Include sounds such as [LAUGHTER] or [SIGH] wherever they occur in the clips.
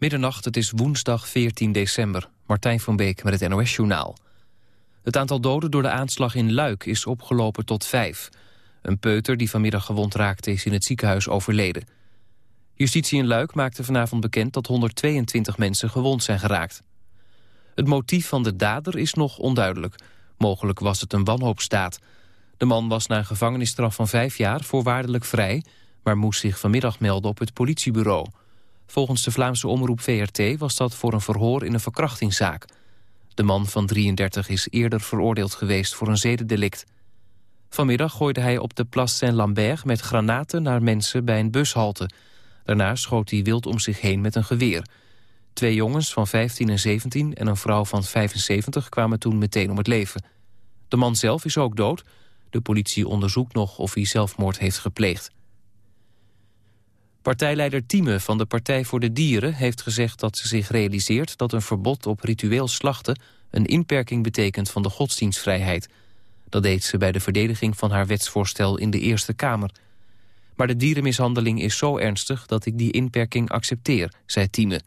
Middernacht, het is woensdag 14 december. Martijn van Beek met het NOS-journaal. Het aantal doden door de aanslag in Luik is opgelopen tot vijf. Een peuter die vanmiddag gewond raakte is in het ziekenhuis overleden. Justitie in Luik maakte vanavond bekend dat 122 mensen gewond zijn geraakt. Het motief van de dader is nog onduidelijk. Mogelijk was het een wanhoopstaat. De man was na een gevangenisstraf van vijf jaar voorwaardelijk vrij... maar moest zich vanmiddag melden op het politiebureau. Volgens de Vlaamse omroep VRT was dat voor een verhoor in een verkrachtingszaak. De man van 33 is eerder veroordeeld geweest voor een zedendelict. Vanmiddag gooide hij op de Place Saint-Lambert met granaten naar mensen bij een bushalte. Daarna schoot hij wild om zich heen met een geweer. Twee jongens van 15 en 17 en een vrouw van 75 kwamen toen meteen om het leven. De man zelf is ook dood. De politie onderzoekt nog of hij zelfmoord heeft gepleegd. Partijleider Tieme van de Partij voor de Dieren heeft gezegd dat ze zich realiseert dat een verbod op ritueel slachten een inperking betekent van de godsdienstvrijheid. Dat deed ze bij de verdediging van haar wetsvoorstel in de Eerste Kamer. Maar de dierenmishandeling is zo ernstig dat ik die inperking accepteer, zei Tieme.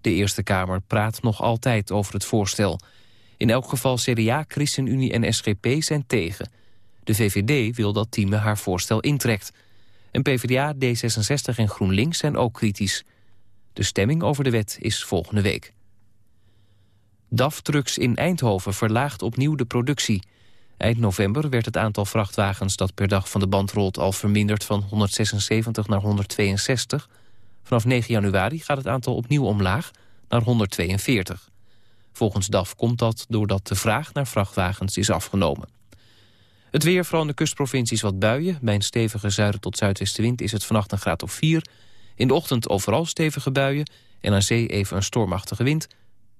De Eerste Kamer praat nog altijd over het voorstel. In elk geval CDA, ChristenUnie en SGP zijn tegen. De VVD wil dat Tieme haar voorstel intrekt. En PvdA, D66 en GroenLinks zijn ook kritisch. De stemming over de wet is volgende week. DAF Trucks in Eindhoven verlaagt opnieuw de productie. Eind november werd het aantal vrachtwagens dat per dag van de band rolt... al verminderd van 176 naar 162. Vanaf 9 januari gaat het aantal opnieuw omlaag naar 142. Volgens DAF komt dat doordat de vraag naar vrachtwagens is afgenomen. Het weer, vooral in de kustprovincies wat buien. Bij een stevige zuiden tot zuidwestenwind is het vannacht een graad of 4. In de ochtend overal stevige buien en aan zee even een stormachtige wind.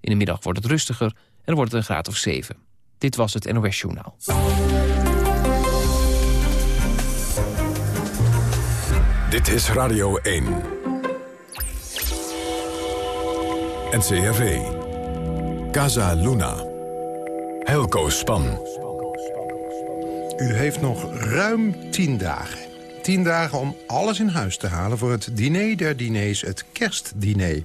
In de middag wordt het rustiger en wordt het een graad of 7. Dit was het NOS Journaal. Dit is Radio 1. NCRV. Casa Luna. Helco Span. U heeft nog ruim tien dagen. Tien dagen om alles in huis te halen voor het diner der diners, het kerstdiner.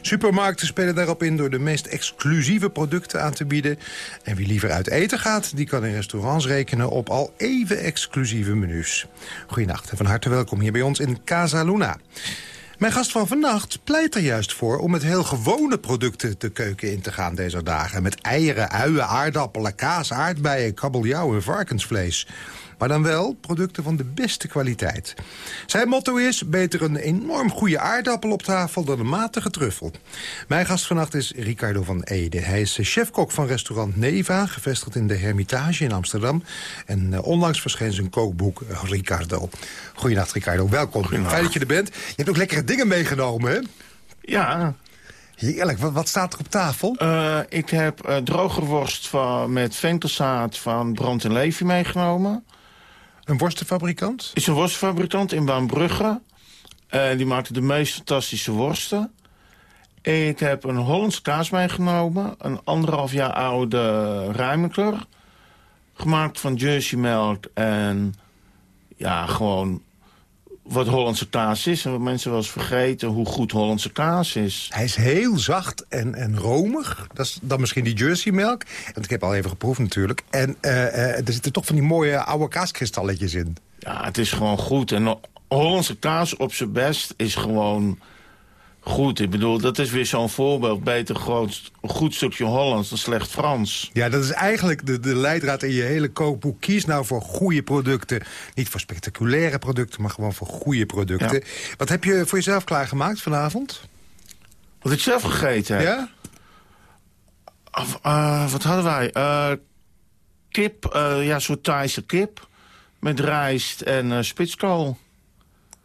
Supermarkten spelen daarop in door de meest exclusieve producten aan te bieden. En wie liever uit eten gaat, die kan in restaurants rekenen op al even exclusieve menus. Goedenacht en van harte welkom hier bij ons in Casa Luna. Mijn gast van vannacht pleit er juist voor om met heel gewone producten de keuken in te gaan deze dagen. Met eieren, uien, aardappelen, kaas, aardbeien, kabeljauw en varkensvlees. Maar dan wel producten van de beste kwaliteit. Zijn motto is beter een enorm goede aardappel op tafel dan een matige truffel. Mijn gast vannacht is Ricardo van Ede. Hij is chefkok van restaurant Neva, gevestigd in de Hermitage in Amsterdam. En uh, onlangs verscheen zijn kookboek uh, Ricardo. Goedenacht Ricardo, welkom. Fijn dat je er bent. Je hebt ook lekkere dingen meegenomen, hè? Ja, Heerlijk. Wat, wat, staat er op tafel? Uh, ik heb uh, droge worst van, met venkelzaad van Brand en Levy meegenomen. Een worstenfabrikant? Is een worstenfabrikant in Baanbrugge. Uh, die maakte de meest fantastische worsten. Ik heb een Hollandse kaas meegenomen. Een anderhalf jaar oude Rijmeker. Gemaakt van Jersey melk en ja, gewoon wat Hollandse kaas is. En wat mensen wel eens vergeten hoe goed Hollandse kaas is. Hij is heel zacht en, en romig. Dat is dan misschien die Jersey melk. Want ik heb al even geproefd natuurlijk. En uh, uh, er zitten toch van die mooie oude kaaskristalletjes in. Ja, het is gewoon goed. En Hollandse kaas op zijn best is gewoon goed. Ik bedoel, dat is weer zo'n voorbeeld. Beter groot, goed stukje Hollands dan slecht Frans. Ja, dat is eigenlijk de, de leidraad in je hele kookboek. Kies nou voor goede producten. Niet voor spectaculaire producten, maar gewoon voor goede producten. Ja. Wat heb je voor jezelf klaargemaakt vanavond? Wat ik zelf gegeten heb? Ja? Of, uh, wat hadden wij? Uh, kip, uh, ja, soort Thaise kip. Met rijst en spitskool.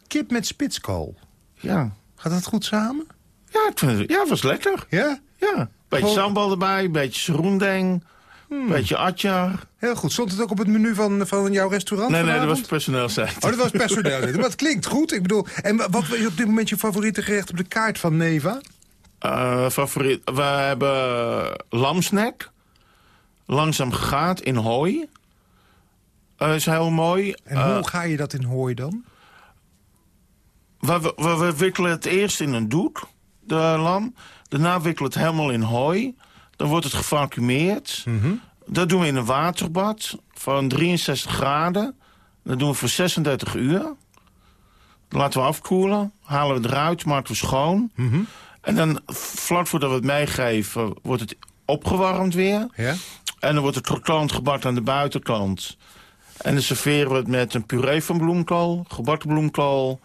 Kip met spitskool? Ja. Gaat dat goed samen? Ja, het, ja, het was lekker. Ja? Ja. Beetje sambal erbij, beetje serundeng, hmm. beetje atjar. Heel goed. Stond het ook op het menu van, van jouw restaurant Nee, vanavond? nee, dat was personeelszijde. Oh, dat was personeelszijde. [LAUGHS] maar het klinkt goed. Ik bedoel, en wat is op dit moment je favoriete gerecht op de kaart van Neva? Uh, favoriet, we hebben lamsnek. Langzaam gegaat in hooi. Uh, is heel mooi. En uh, hoe ga je dat in hooi dan? We, we, we, wikkelen het eerst in een doek. de lam. Daarna wikkelen we het helemaal in hooi. Dan wordt het gevacumeerd. Dat doen we in een waterbad van 63 graden. Dat doen we voor 36 uur. Dan laten we afkoelen, halen we eruit, maken we schoon. En dan, vlak voordat we het meegeven, wordt het opgewarmd weer. Ja? En dan wordt het krokant gebakken aan de buitenkant. En dan serveren we het met een puree van bloemkool, gebakken bloemkool...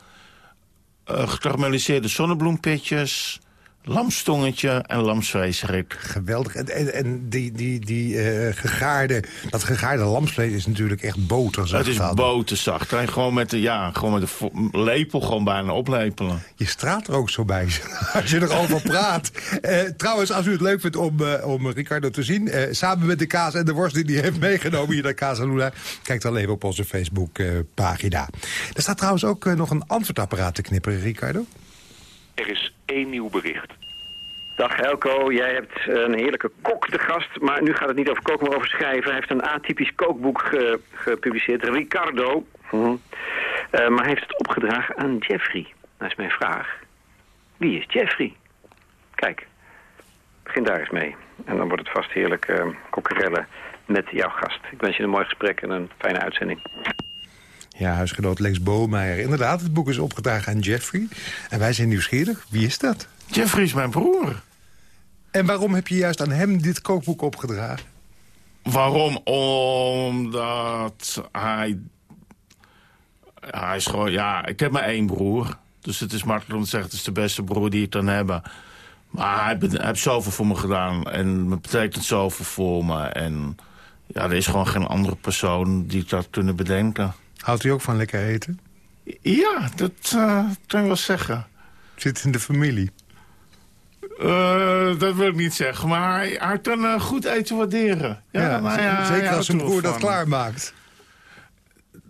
eh gekarameliseerde zonnebloempitjes, lamstongetje en lamsvleesrik. Geweldig. En, en, en die, die, die gegaarde, dat gegaarde lamsvlees is natuurlijk echt boterzacht. Het is boterzacht. En gewoon met de, ja, gewoon met de lepel gewoon bijna oplepelen. Je straalt er ook zo bij [LAUGHS] als je erover praat. Eh, trouwens, als u het leuk vindt om, eh, om Ricardo te zien... samen met de kaas en de worst die hij heeft meegenomen hier naar Casa kijk dan even op onze Facebookpagina. er staat trouwens ook nog een antwoordapparaat te knipperen, Ricardo. Er is één nieuw bericht. Dag Helco, jij hebt een heerlijke kok te gast, maar nu gaat het niet over koken, maar over schrijven. Hij heeft een atypisch kookboek ge- gepubliceerd, Ricardo. Mhm. Eh, maar hij heeft het opgedragen aan Jeffrey. Dat is mijn vraag. Wie is Jeffrey? Kijk, begin daar eens mee. En dan wordt het vast heerlijk uh, kokkerellen met jouw gast. Ik wens je een mooi gesprek en een fijne uitzending. Ja, huisgenoot Lex Boomeijer. Inderdaad, het boek is opgedragen aan Jeffrey. En wij zijn nieuwsgierig. Wie is dat? Jeffrey is mijn broer. En waarom heb je juist aan hem dit kookboek opgedragen? Waarom? Omdat hij... Hij is gewoon... Ja, ik heb maar één broer. Dus het is makkelijk om te zeggen... het is de beste broer die ik dan heb. Maar hij, heeft zoveel voor me gedaan. En het betekent zoveel voor me. En ja, er is gewoon geen andere persoon die ik dat kunnen bedenken. Houdt u ook van lekker eten? Ja, dat eh, kan je wel zeggen. Zit in de familie. Eh, dat wil ik niet zeggen, maar hij, hij kan eh, goed eten waarderen. Ja, ja, zeker als zijn er broer dat klaarmaakt.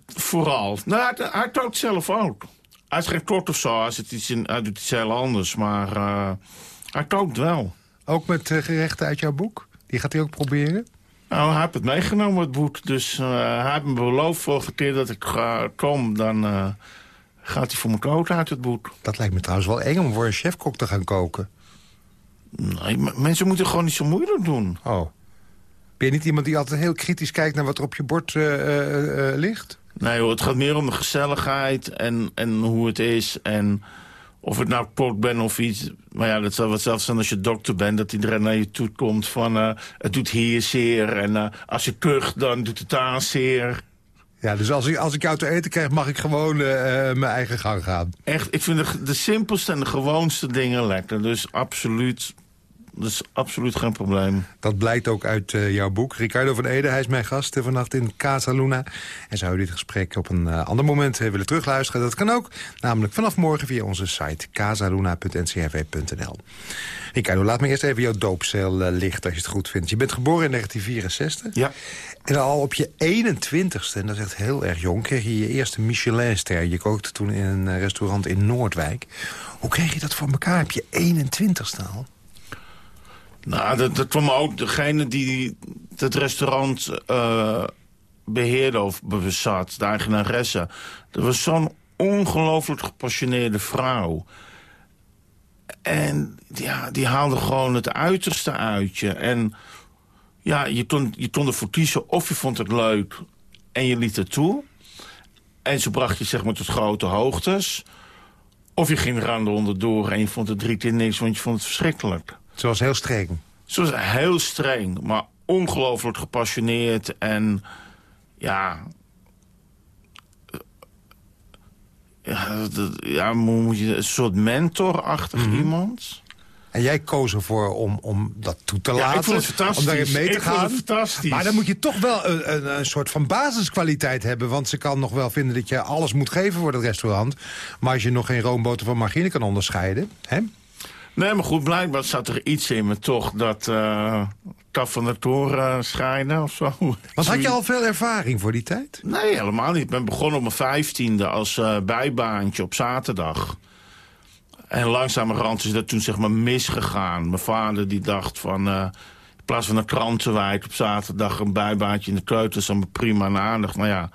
Vooral. Nou, hij, hij kookt zelf ook. Hij is geen kok of zo, hij, zit iets in, hij doet iets heel anders, maar hij kookt wel. Ook met gerechten uit jouw boek? Die gaat hij ook proberen? Nou, hij heeft het meegenomen, het boek. Dus eh, hij heeft me beloofd vorige keer dat ik ga kom, dan eh, gaat hij voor me koken uit het boek. Dat lijkt me trouwens wel eng om voor een chefkok te gaan koken. Nee, mensen moeten gewoon niet zo moeilijk doen. Oh. Ben je niet iemand die altijd heel kritisch kijkt naar wat er op je bord eh, ligt? Nee hoor, het gaat meer om de gezelligheid en, en hoe het is. En of het nou kok ben of iets. Maar ja, dat zal wat zelfs zijn als je dokter bent... dat iedereen naar je toe komt van... eh, het doet hier zeer en eh, als je kucht, dan doet het daar zeer. Ja, dus als ik, als ik jou te eten krijg, mag ik gewoon eh, mijn eigen gang gaan. Echt, ik vind de, de simpelste en de gewoonste dingen lekker. Dus absoluut, dus absoluut geen probleem. Dat blijkt ook uit eh, jouw boek. Ricardo van Ede, hij is mijn gast eh, vannacht in Casa Luna. En zou u dit gesprek op een eh, ander moment willen terugluisteren? Dat kan ook, namelijk vanaf morgen via onze site casaluna.ncrv.nl. Ricardo, laat me eerst even jouw doopcel lichten als je het goed vindt. Je bent geboren in 1964. Ja. En al op je 21ste, en dat is echt heel erg jong... kreeg je je eerste Michelinster. Je kookte toen in een restaurant in Noordwijk. Hoe kreeg je dat voor elkaar op je 21ste al? Nou, dat, dat kwam ook degene die het restaurant eh, beheerde of bezat, de eigenaresse. Dat was zo'n ongelooflijk gepassioneerde vrouw. En ja, die haalde gewoon het uiterste uit je. En ja, je kon, je kon ervoor kiezen of je vond het leuk en je liet het toe. En ze bracht je zeg maar tot grote hoogtes. Of je ging er aan de onderdoor en je vond het drie keer niks, want je vond het verschrikkelijk. Ze was heel streng. Ze was heel streng, maar ongelooflijk gepassioneerd. En ja... Ja, dat- ja moet je, een soort mentorachtig iemand. En jij koos ervoor om, om dat toe te Ja, laten. ik vond het fantastisch. Om daarin mee te Ik gaan. fantastisch. Maar dan moet je toch wel een, een, een soort van basiskwaliteit hebben. Want ze kan nog wel vinden dat je alles moet geven voor het restaurant. Maar als je nog geen roomboter van margarine kan onderscheiden... Hè? Nee, maar goed, blijkbaar zat er iets in me toch dat uh, kaf van de toren schijnen of zo. [LAUGHS] Want had je al veel ervaring voor die tijd? Nee, helemaal niet. Ik ben begonnen op mijn vijftiende als uh, bijbaantje op zaterdag. En langzamerhand is dat toen zeg maar misgegaan. Mijn vader die dacht van... Uh, in plaats van een krantenwijk op zaterdag een bijbaantje in de keuter... is dan prima en aardig. Maar ja,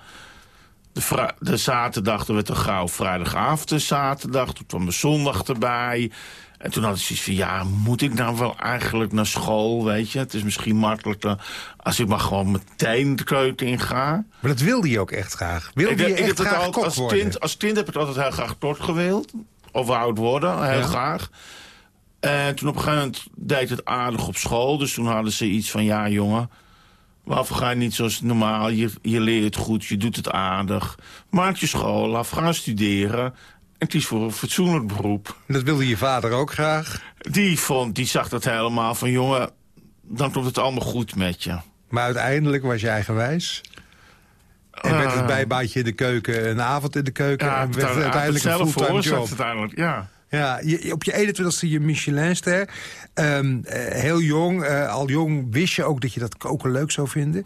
de, de zaterdag er werd een gauw vrijdagavond de zaterdag. Toen kwam de zondag erbij. En toen had ik zoiets van, ja, moet ik nou wel eigenlijk naar school, weet je? Het is misschien makkelijker als ik maar gewoon meteen de keuken in ga. Maar dat wilde je ook echt graag. Wilde je ik echt het graag altijd- kok als worden? kind, als kind heb ik het altijd heel graag kort gewild. Of oud worden, heel Ja. graag. En toen op een gegeven moment deed het aardig op school. Dus toen hadden ze iets van, ja jongen... Waarvoor ga je niet zoals normaal? Je, je leert goed, je doet het aardig. Maak je school af, ga studeren. En kies voor een fatsoenlijk beroep. Dat wilde je vader ook graag. Die, vond, die zag dat helemaal van, jongen... dan komt het allemaal goed met je. Maar uiteindelijk was je eigenwijs. En werd het Ah. bijbaatje in de keuken, een avond in de keuken. Ja, en werd het uiteindelijk een zelf fulltime job. uiteindelijk, ja. Ja, je, op je 21ste je Michelinster. Eh, heel jong, eh, al jong wist je ook dat je dat koken leuk zou vinden.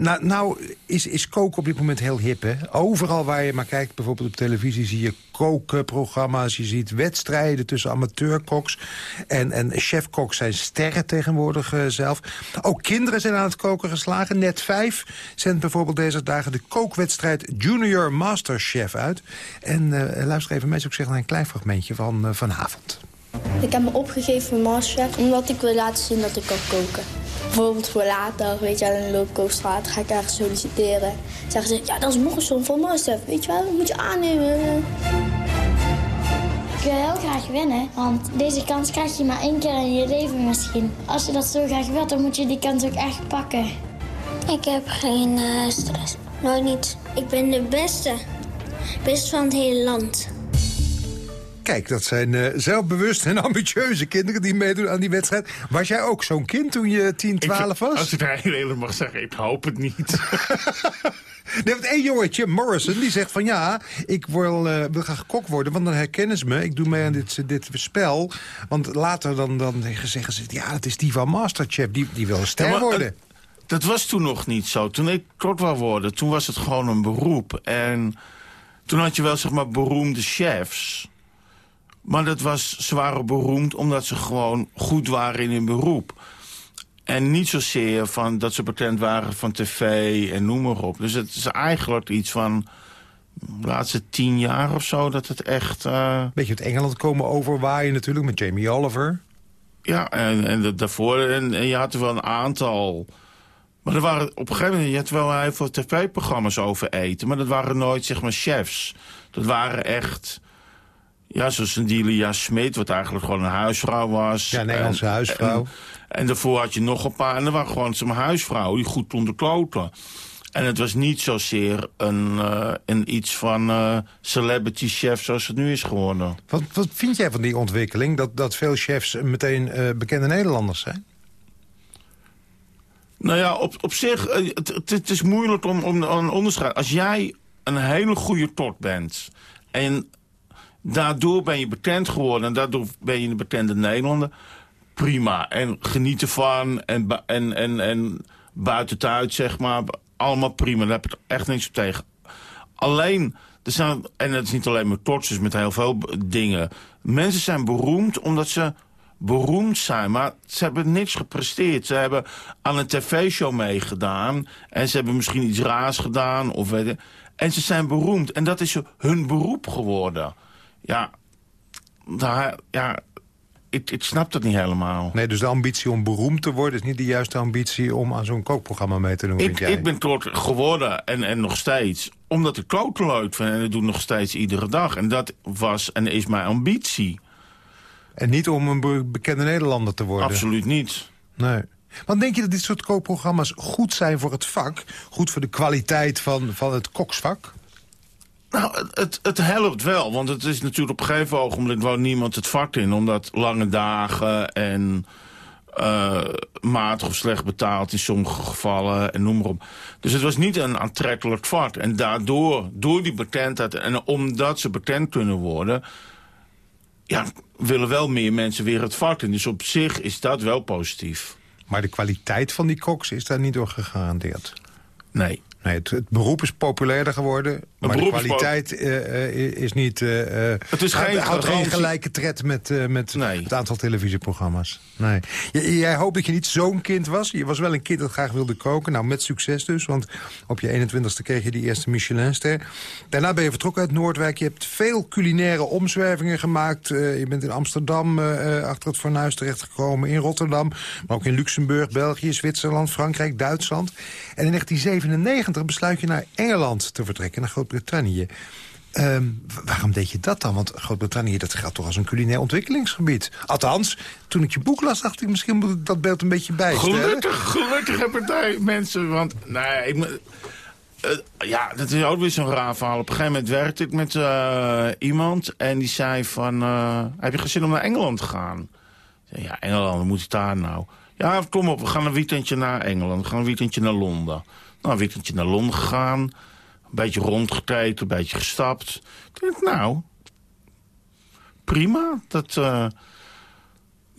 Nou, nou is, is koken op dit moment heel hip, hè? Overal waar je maar kijkt, bijvoorbeeld op televisie... zie je kookprogramma's, je ziet wedstrijden tussen amateurkoks... en, en chefkoks zijn sterren tegenwoordig eh, zelf. Ook kinderen zijn aan het koken geslagen. Net 5 zendt bijvoorbeeld deze dagen de kookwedstrijd Junior Masterchef uit. En eh, luister even zou ik zeggen, naar een klein fragmentje van eh, vanavond. Ik heb me opgegeven voor Masterchef omdat ik wil laten zien dat ik kan koken. Bijvoorbeeld voor later, weet je wel, in de loopkoopstraat ga ik ergens solliciteren. Zeggen ze, ja, dat is Morrison van Masterchef, weet je wel, dat moet je aannemen. Ik wil heel graag winnen, want deze kans krijg je maar één keer in je leven misschien. Als je dat zo graag wilt, dan moet je die kans ook echt pakken. Ik heb geen eh, stress. Nooit niet. Ik ben de beste. Beste van het hele land. Kijk, dat zijn eh, zelfbewuste en [LAUGHS] ambitieuze kinderen die meedoen aan die wedstrijd. Was jij ook zo'n kind toen je 10, 12 was? Als ik het heel eerlijk mag zeggen, ik hoop het niet. [LAUGHS] Er heeft één jongetje, Morrison, die zegt van ja, ik wil, eh, wil graag kok worden, want dan herkennen ze me. Ik doe mee aan dit, dit spel. Want later dan, dan zeggen ze, ja, dat is die van Masterchef, die, die wil een ster Ja, maar, worden. eh, dat was toen nog niet zo. Toen ik kort wou worden, toen was het gewoon een beroep. En toen had je wel, zeg maar, beroemde chefs. Maar dat was, ze waren beroemd omdat ze gewoon goed waren in hun beroep. En niet zozeer van dat ze bekend waren van tv en noem maar op. Dus het is eigenlijk iets van de laatste tien jaar of zo dat het echt... eh, Beetje uit Engeland komen overwaaien natuurlijk met Jamie Oliver. Ja, en, en da- daarvoor, en, en je had er wel een aantal. Maar er waren op een gegeven moment, je had wel heel veel tv-programma's over eten. Maar dat waren nooit, zeg maar, chefs. Dat waren echt, ja, zoals een Delia Smit, wat eigenlijk gewoon een huisvrouw was. Ja, een Engelse En- huisvrouw. En, en daarvoor had je nog een paar, en er waren gewoon zeg maar, huisvrouwen die goed konden kloten. En het was niet zozeer een, eh, een iets van eh, celebrity chef zoals het nu is geworden. Wat, wat vind jij van die ontwikkeling, dat, dat veel chefs meteen eh, bekende Nederlanders zijn? Nou ja, op, op zich, het, het, het is moeilijk om, om een onderscheid. Als jij een hele goede tot bent en daardoor ben je bekend geworden... en daardoor ben je een bekende Nederlander, prima. En geniet ervan en, en, en, en buiten het uit, zeg maar, allemaal prima. Daar heb ik echt niks op tegen. Alleen, er zijn, en het is niet alleen met is met heel veel dingen. Mensen zijn beroemd omdat ze beroemd zijn, maar ze hebben niks gepresteerd. Ze hebben aan een tv-show meegedaan en ze hebben misschien iets raars gedaan. Of en ze zijn beroemd en dat is hun beroep geworden. Ja, daar, ja ik, ik snap dat niet helemaal. Nee, dus de ambitie om beroemd te worden... is niet de juiste ambitie om aan zo'n kookprogramma mee te doen, Ik, jij? ik ben kort geworden en, en nog steeds. Omdat ik kloten leuk vind en dat doe ik nog steeds iedere dag. En dat was en is mijn ambitie. En niet om een be- bekende Nederlander te worden? Absoluut niet. Nee. Want denk je dat dit soort kookprogramma's goed zijn voor het vak? Goed voor de kwaliteit van, van het koksvak? Nou, het, het, helpt wel. Want het is natuurlijk op een gegeven ogenblik wou niemand het vak in. Omdat lange dagen en eh, matig of slecht betaald in sommige gevallen en noem maar op. Dus het was niet een aantrekkelijk vak. En daardoor, door die bekendheid en omdat ze bekend kunnen worden... ja, willen wel meer mensen weer het vak in. Dus op zich is dat wel positief. Maar de kwaliteit van die koks is daar niet door gegarandeerd. Nee. Nee, het, het beroep is populairder geworden, maar de beroep is kwaliteit eh, eh, is niet... eh, Het is geen houdt- geen gelijke tred met, met Nee. het aantal televisieprogramma's. Nee. J- jij hoopt dat je niet zo'n kind was. Je was wel een kind dat graag wilde koken. Nou, met succes dus, want op je 21ste kreeg je die eerste Michelinster. Daarna ben je vertrokken uit Noordwijk. Je hebt veel culinaire omzwervingen gemaakt. Je bent in Amsterdam achter het fornuis terechtgekomen, in Rotterdam... maar ook in Luxemburg, België, Zwitserland, Frankrijk, Duitsland. En in 1997 besluit je naar Engeland te vertrekken, naar Groot-Brittannië. Ehm, waarom deed je dat dan? Want Groot-Brittannië dat geldt toch als een culinair ontwikkelingsgebied. Althans, toen ik je boek las, dacht ik misschien moet ik dat beeld een beetje bijstellen. Gelukkig, gelukkig daar mensen, want nee, ik, me- eh, ja, dat is ook weer zo'n raar verhaal. Op een gegeven moment werkte ik met eh, iemand en die zei van, eh, heb je geen zin om naar Engeland te gaan? Ik Ja, Engeland, wat moet ik daar nou? Ja, kom op, we gaan een weekendje naar Engeland, we gaan een weekendje naar Londen. Nou, een weekendje naar Londen gegaan, een beetje rondgekeken, een beetje gestapt. Ik denk, nou, prima, dat... eh,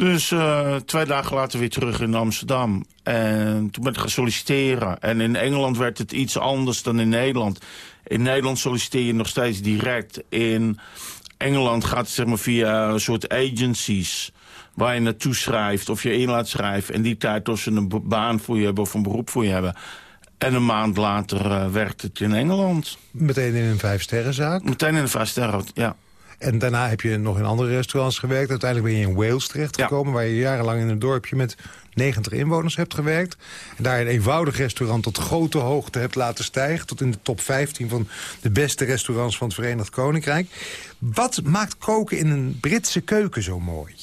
dus eh, twee dagen later weer terug in Amsterdam. En toen ben ik gaan solliciteren. En in Engeland werd het iets anders dan in Nederland. In Nederland solliciteer je nog steeds direct. In Engeland gaat het zeg maar via een soort agencies... waar je naartoe schrijft of je in laat schrijven. En die tijd of ze een baan voor je hebben of een beroep voor je hebben. En een maand later eh, werkt het in Engeland. Meteen in een vijfsterrenzaak. Meteen in de vijfsterren, ja. En daarna heb je nog in andere restaurants gewerkt. Uiteindelijk ben je in Wales terechtgekomen... waar je jarenlang in een dorpje met 90 inwoners hebt gewerkt. En daar een eenvoudig restaurant tot grote hoogte hebt laten stijgen... tot in de top 15 van de beste restaurants van het Verenigd Koninkrijk. Wat maakt koken in een Britse keuken zo mooi?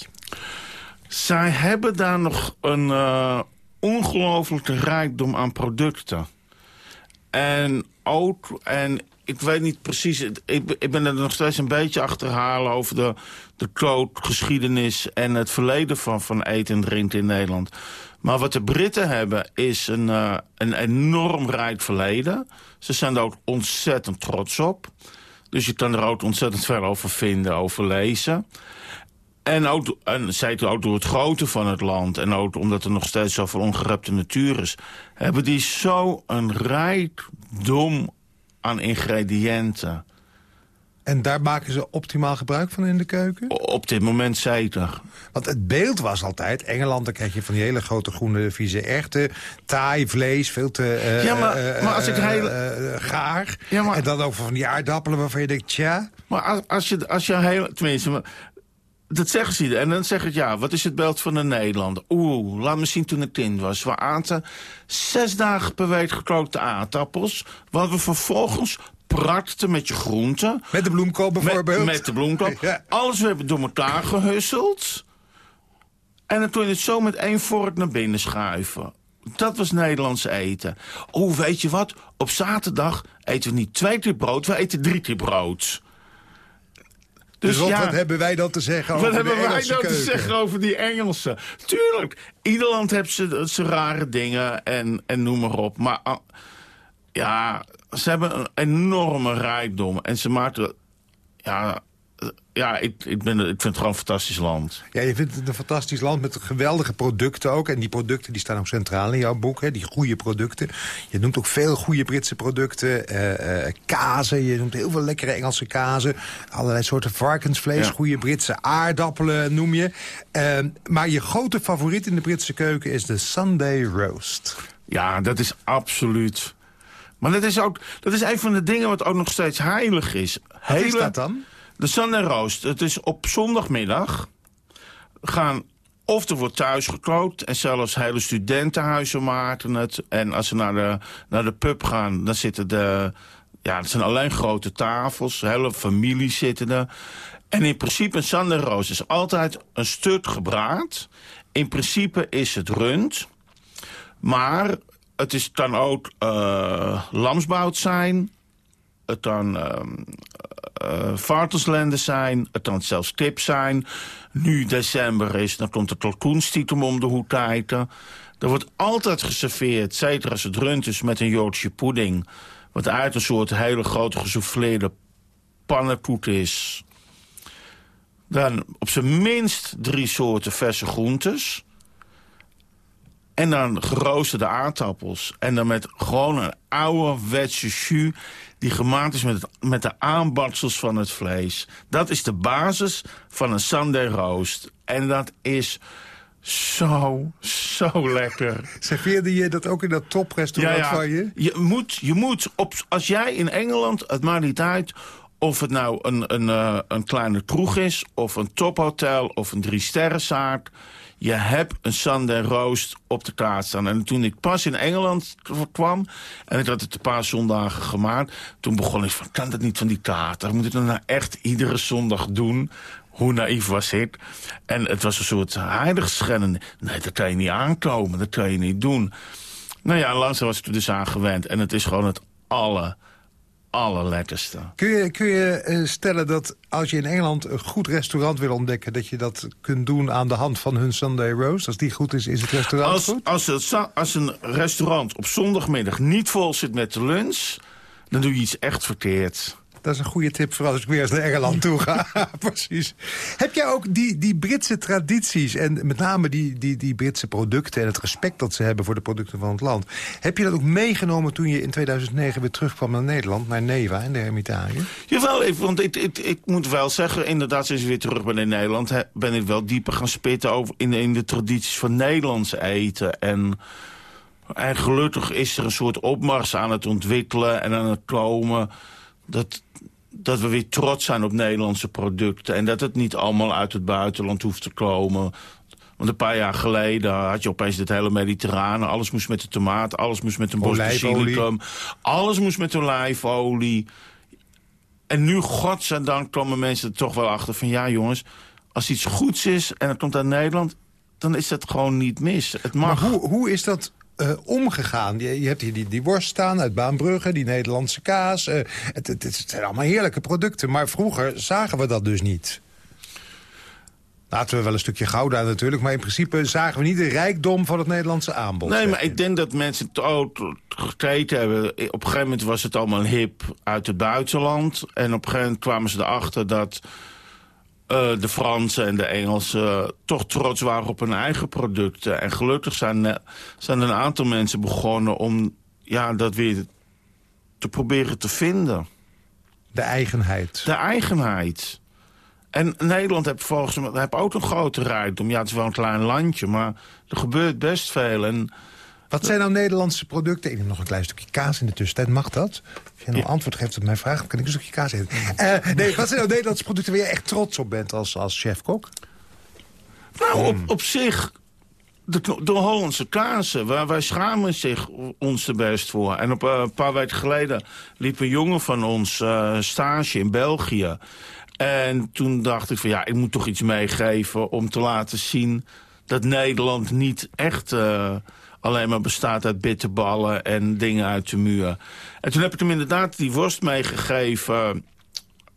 Zij hebben daar nog een eh ongelooflijke rijkdom aan producten. En ook, en ik weet niet precies, ik, ik ben er nog steeds een beetje achterhalen over de, de kookgeschiedenis en het verleden van, van eten en drinken in Nederland. Maar wat de Britten hebben is een, eh, een enorm rijk verleden. Ze zijn daar ook ontzettend trots op. Dus je kan er ook ontzettend veel over vinden, over lezen. En, ook, en zeker ook door het grootte van het land... en ook omdat er nog steeds zoveel ongerepte natuur is... hebben die zo een rijkdom aan ingrediënten. En daar maken ze optimaal gebruik van in de keuken? Op dit moment zeker. Want het beeld was altijd, Engeland, dan krijg je van die hele grote groene vieze erwten. Taai, vlees, veel te eh, Ja, maar- eh, maar als ik eh, heel- eh, gaar. Ja, maar- En dan ook van die aardappelen waarvan je denkt, tja... Maar als, als je, als je heel... Tenminste, dat zeggen ze. En dan zeggen ze, ja, wat is het beeld van de Nederlander? Oeh, laat me zien toen ik kind was. We aten zes dagen per week gekookte aardappels... waar we vervolgens prakten met je groenten... Met de bloemkool bijvoorbeeld. Met, met de bloemkool. [LAUGHS] Ja. Alles werd door elkaar gehusseld. En dan kon je het zo met één vork naar binnen schuiven. Dat was Nederlands eten. Oh, weet je wat? Op zaterdag eten we niet twee keer brood, we eten drie keer brood. Dus wat, ja, wat hebben wij dan te zeggen over wat hebben wij nou te zeggen over die Engelsen? Tuurlijk, ieder land heeft zijn rare dingen en, en noem maar op. Maar ah, ja, ze hebben een enorme rijkdom. En ze maken... Ja, ja ik, ik, ben, ik vind het gewoon een fantastisch land. Ja, je vindt het een fantastisch land met geweldige producten ook. En die producten die staan ook centraal in jouw boek, hè, die goede producten. Je noemt ook veel goede Britse producten. eh eh, kazen, je noemt heel veel lekkere Engelse kazen. Allerlei soorten varkensvlees, Ja. goede Britse aardappelen noem je. Eh, maar je grote favoriet in de Britse keuken is de Sunday roast. Ja, dat is absoluut... Maar dat is ook dat is een van de dingen wat ook nog steeds heilig is. Wat is dat dan? De Sunday Roast. Het is op zondagmiddag gaan... Of er wordt thuis gekookt en zelfs hele studentenhuizen maken het. En als ze naar de, naar de pub gaan, dan zitten de... Ja, het zijn alleen grote tafels, hele families zitten er. En in principe een Sunday Roast is altijd een stuk gebraad. In principe is het rund. Maar het is, kan ook eh lamsbout zijn. Het kan ehm varkenslenden zijn. Het kan zelfs kip zijn. Nu december is, dan komt de kalkoenstiekem om de hoek kijken. Er wordt altijd geserveerd, zeker als het rund is, met een Joodse pudding. Wat uit een soort hele grote gesouffleerde pannenkoek is. Dan op zijn minst drie soorten verse groentes. En dan geroosterde aardappels. En dan met gewoon een ouderwetse jus die gemaakt is met, het, met de aanbaksels van het vlees. Dat is de basis van een Sunday roast. En dat is zo, zo lekker. Serveerde je dat ook in dat toprestaurant van je? Je moet, je moet op, als jij in Engeland, het maakt niet uit... of het nou een, een, uh, een kleine kroeg is, of een tophotel, of een drie-sterrenzaak... je hebt een Sunday roast op de kaart staan. En toen ik pas in Engeland kwam, en ik had het een paar zondagen gemaakt... toen begon ik van, kan dat niet van die kaart? Dan moet ik dat nou echt iedere zondag doen? Hoe naïef was ik? En het was een soort heiligschennis. Nee, dat kan je niet aankomen, dat kan je niet doen. Nou ja, langzaam was ik er dus aan gewend. En het is gewoon het alle, Kun je, kun je uh, stellen dat als je in Engeland een goed restaurant wil ontdekken... dat je dat kunt doen aan de hand van hun Sunday roast? Als die goed is, is het restaurant als, goed? Als, het, als een restaurant op zondagmiddag niet vol zit met de lunch... dan doe je iets echt verkeerd. Dat is een goede tip voor als ik weer eens naar Engeland [LAUGHS] toe ga. [LAUGHS] Precies. Heb jij ook die, die Britse tradities en met name die, die, die Britse producten... en het respect dat ze hebben voor de producten van het land... heb je dat ook meegenomen toen je in 2009 weer terugkwam naar Nederland... naar Neva en de Hermitage? Jawel, even, want ik, ik, ik moet wel zeggen... inderdaad, sinds ik weer terug ben in Nederland... ben ik wel dieper gaan spitten over in, in de tradities van Nederlands eten... en en gelukkig is er een soort opmars aan het ontwikkelen en aan het komen... dat, dat we weer trots zijn op Nederlandse producten... en dat het niet allemaal uit het buitenland hoeft te komen. Want een paar jaar geleden had je opeens het hele Mediterrane. Alles moest met de tomaat, alles moest met een bos basilicum. Alles moest met olijfolie. En nu, godzijdank, komen mensen er toch wel achter van... ja jongens, als iets goeds is en het komt uit Nederland... dan is dat gewoon niet mis. Het mag. Maar hoe, hoe is dat uh, omgegaan? Je, je, hebt hier die, die worst staan uit Baanbrugge, die Nederlandse kaas. Uh, het, het, het, zijn allemaal heerlijke producten, maar vroeger zagen we dat dus niet. Laten we wel een stukje goud aan natuurlijk... maar in principe zagen we niet de rijkdom van het Nederlandse aanbod. Nee, maar ik denk dat mensen het ook gekeken hebben. Op een gegeven moment was het allemaal hip uit het buitenland. En op een gegeven moment kwamen ze erachter dat... Uh, de Fransen en de Engelsen toch trots waren op hun eigen producten. En gelukkig zijn, uh, zijn een aantal mensen begonnen om ja, dat weer te proberen te vinden. De eigenheid. De eigenheid. En Nederland heeft volgens mij heeft ook een grote rijkdom. Ja, het is wel een klein landje, maar er gebeurt best veel. En wat zijn nou Nederlandse producten? Ik heb nog een klein stukje kaas in de tussentijd. Mag dat? Als je nou ja. antwoord geeft op mijn vraag, dan kan ik een stukje kaas eten. Uh, nee, wat zijn nou Nederlandse producten waar je echt trots op bent als, als chef-kok? Nou, op, op zich... De, de Hollandse kazen, waar wij schamen zich ons er best voor. En op, uh, een paar weken geleden liep een jongen van ons uh, stage in België. En toen dacht ik van ja, ik moet toch iets meegeven om te laten zien... dat Nederland niet echt uh, alleen maar bestaat uit bitterballen en dingen uit de muur. En toen heb ik hem inderdaad die worst meegegeven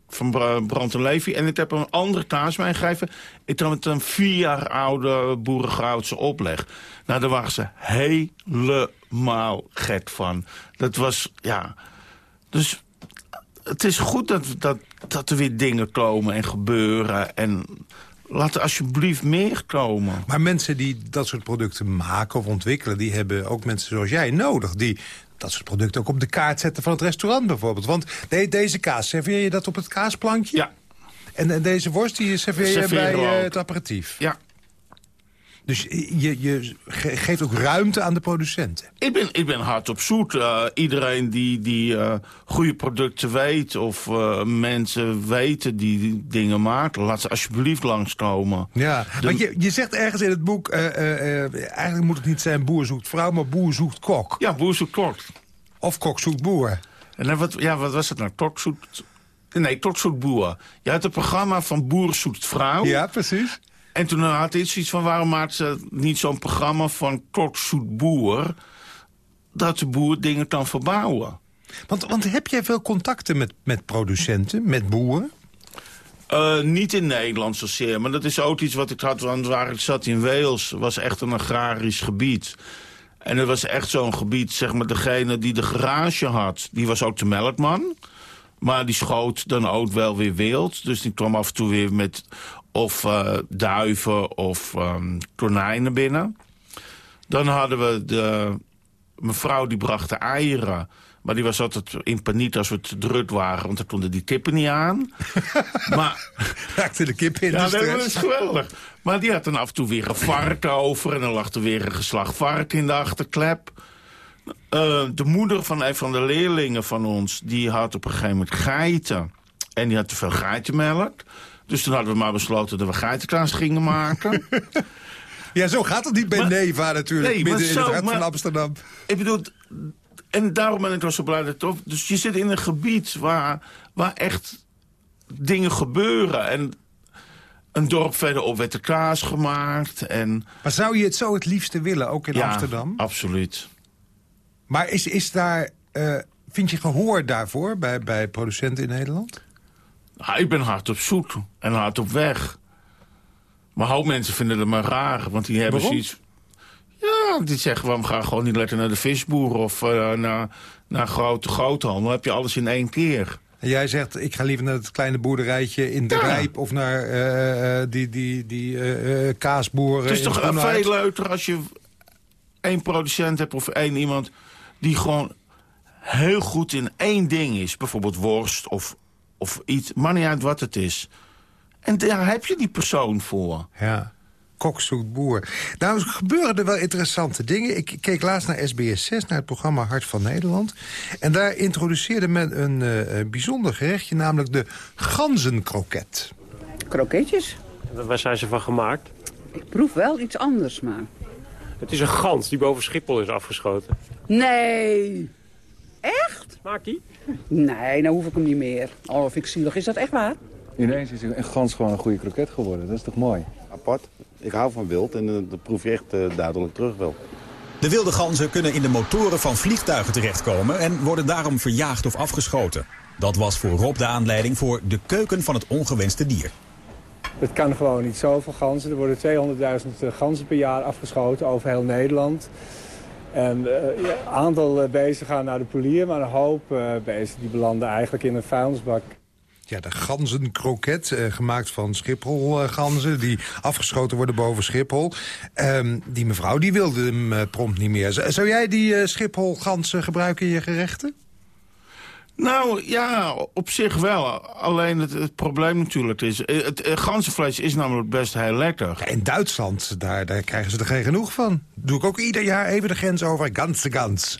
van Brand en Levy. En ik heb hem een andere kaas meegegeven. Ik had met een vier jaar oude boerengoudse opleg. Nou, daar waren ze helemaal gek van. Dat was, ja... Dus het is goed dat, dat, dat er weer dingen komen en gebeuren. En laat er alsjeblieft meer komen. Maar mensen die dat soort producten maken of ontwikkelen... die hebben ook mensen zoals jij nodig... die dat soort producten ook op de kaart zetten van het restaurant bijvoorbeeld. Want de, deze kaas, serveer je dat op het kaasplankje? Ja. En, en deze worst die serveer je bij uh, het aperitief? Ja. Dus je, je geeft ook ruimte aan de producenten. Ik ben, ik ben hard op zoek. Uh, iedereen die, die uh, goede producten weet... of uh, mensen weten die, die dingen maken... laat ze alsjeblieft langskomen. Ja, de... want je, je zegt ergens in het boek... eigenlijk moet het niet zijn boer zoekt vrouw... maar boer zoekt kok. Ja, boer zoekt kok. Of kok zoekt boer. En wat, ja, wat was het nou? Kok zoekt... Nee, kok zoekt boer. Je had het programma van Boer zoekt vrouw. Ja, precies. En toen had hij zoiets van, waarom maakt ze niet zo'n programma van kok zoet boer... dat de boer dingen kan verbouwen? Want, want heb jij veel contacten met, met producenten, met boeren? Uh, niet in Nederland zozeer, maar dat is ook iets wat ik had... want waar ik zat in Wales was echt een agrarisch gebied. En het was echt zo'n gebied, zeg maar, degene die de garage had... die was ook de melkman... Maar die schoot dan ook wel weer wild. Dus die kwam af en toe weer met of uh, duiven of um, konijnen binnen. Dan hadden we de mevrouw die bracht de eieren. Maar die was altijd in paniek als we te druk waren. Want dan konden die kippen niet aan. [LAUGHS] maar, Raakte de kip in ja, de dat is geweldig. Maar die had dan af en toe weer een varken over. En dan lag er weer een geslacht varken in de achterklep. Eh, de moeder van een van de leerlingen van ons... die had op een gegeven moment geiten. En die had te veel geitenmelk. Dus toen hadden we maar besloten dat we geitenkaas gingen maken. [LAUGHS] Ja, zo gaat het niet bij Maar- Neva natuurlijk, Nee, midden in het zo, hart van Amsterdam. Ik bedoel, en daarom ben ik wel zo blij dat het op... Dus je zit in een gebied waar, waar echt dingen gebeuren. En een dorp verderop werd de kaas gemaakt. En, Maar zou je het zo het liefste willen, ook in ja, Amsterdam? absoluut. Maar is, is daar, eh, vind je gehoor daarvoor bij, bij producenten in Nederland? Ik ben hard op zoek en hard op weg. Maar hoop mensen vinden het maar raar, want die hebben Waarom? zoiets... Ja, die zeggen, waarom ga gewoon niet lekker naar de visboer of eh, naar, naar grote groothandel. Dan heb je alles in één keer. En jij zegt, ik ga liever naar het kleine boerderijtje in de Ja. Rijp... of naar eh, eh, die, die, die kaasboeren Het is toch veel leuker als je één producent hebt of één iemand... die gewoon heel goed in één ding is. Bijvoorbeeld worst of, of iets, maar niet uit wat het is. En daar heb je die persoon voor. Ja, kokzoet boer. Nou, er gebeuren er wel interessante dingen. Ik keek laatst naar SBS 6, naar het programma Hart van Nederland. En daar introduceerde men een eh, een bijzonder gerechtje, namelijk de ganzenkroket. Kroketjes? Waar zijn ze van gemaakt? Ik proef wel iets anders, maar... Het is een gans die boven Schiphol is afgeschoten. Nee! Echt? Smaakt die? Nee, nou hoef ik hem niet meer. Oh, vind ik zielig. Is dat echt waar? Ineens is een gans gewoon een goede kroket geworden. Dat is toch mooi? Apart. Ik hou van wild en eh, dat proef je echt eh, duidelijk terug wel. De wilde ganzen kunnen in de motoren van vliegtuigen terechtkomen... en worden daarom verjaagd of afgeschoten. Dat was voor Rob de aanleiding voor de keuken van het ongewenste dier. Het kan gewoon niet zoveel ganzen. Er worden 200.000 ganzen per jaar afgeschoten over heel Nederland. En eh, een aantal eh, beesten gaan naar de polier, maar een hoop eh, beesten die belanden eigenlijk in een vuilnisbak. Ja, de ganzenkroket, eh, gemaakt van Schiphol-ganzen... die afgeschoten worden boven Schiphol. Ehm, die mevrouw die wilde hem eh, prompt niet meer. Zou jij die eh, Schiphol-ganzen gebruiken in je gerechten? Nou ja, op zich wel. Alleen het, het probleem natuurlijk is... eh, Het, eh, ganzenvlees is namelijk best heel lekker. In Duitsland, daar, daar krijgen ze er geen genoeg van. Doe ik ook ieder jaar even de grens over. Ganse gans.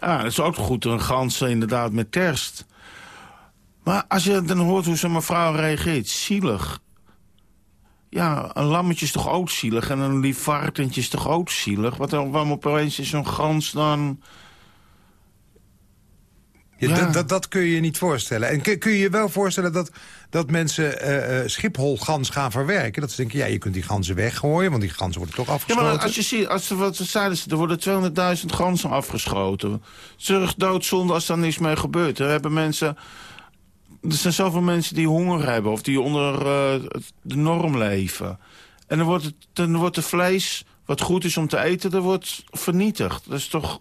Ja, dat is ook goed, een gans eh, inderdaad met kerst. Maar als je dan hoort hoe zo'n mevrouw reageert, zielig. Ja, een lammetje is toch ook zielig en een lief varkentje is toch ook zielig? Wat dan, waarom opeens is zo'n gans dan... Ja, Ja. Dat, dat, dat kun je je niet voorstellen. En kun, kun je je wel voorstellen dat, dat mensen eh eh, Schiphol-gans gaan verwerken? Dat ze denken, ja, je kunt die ganzen weggooien, want die ganzen worden toch Ja, afgeschoten. maar als je ziet, als ze, wat zeiden ze, er worden 200.000 ganzen afgeschoten. Erg doodzonde als daar niks mee gebeurt. Er hebben mensen... Er zijn zoveel mensen die honger hebben of die onder eh, de norm leven. En dan wordt, het, dan wordt het vlees, wat goed is om te eten, dat wordt vernietigd. Dat is toch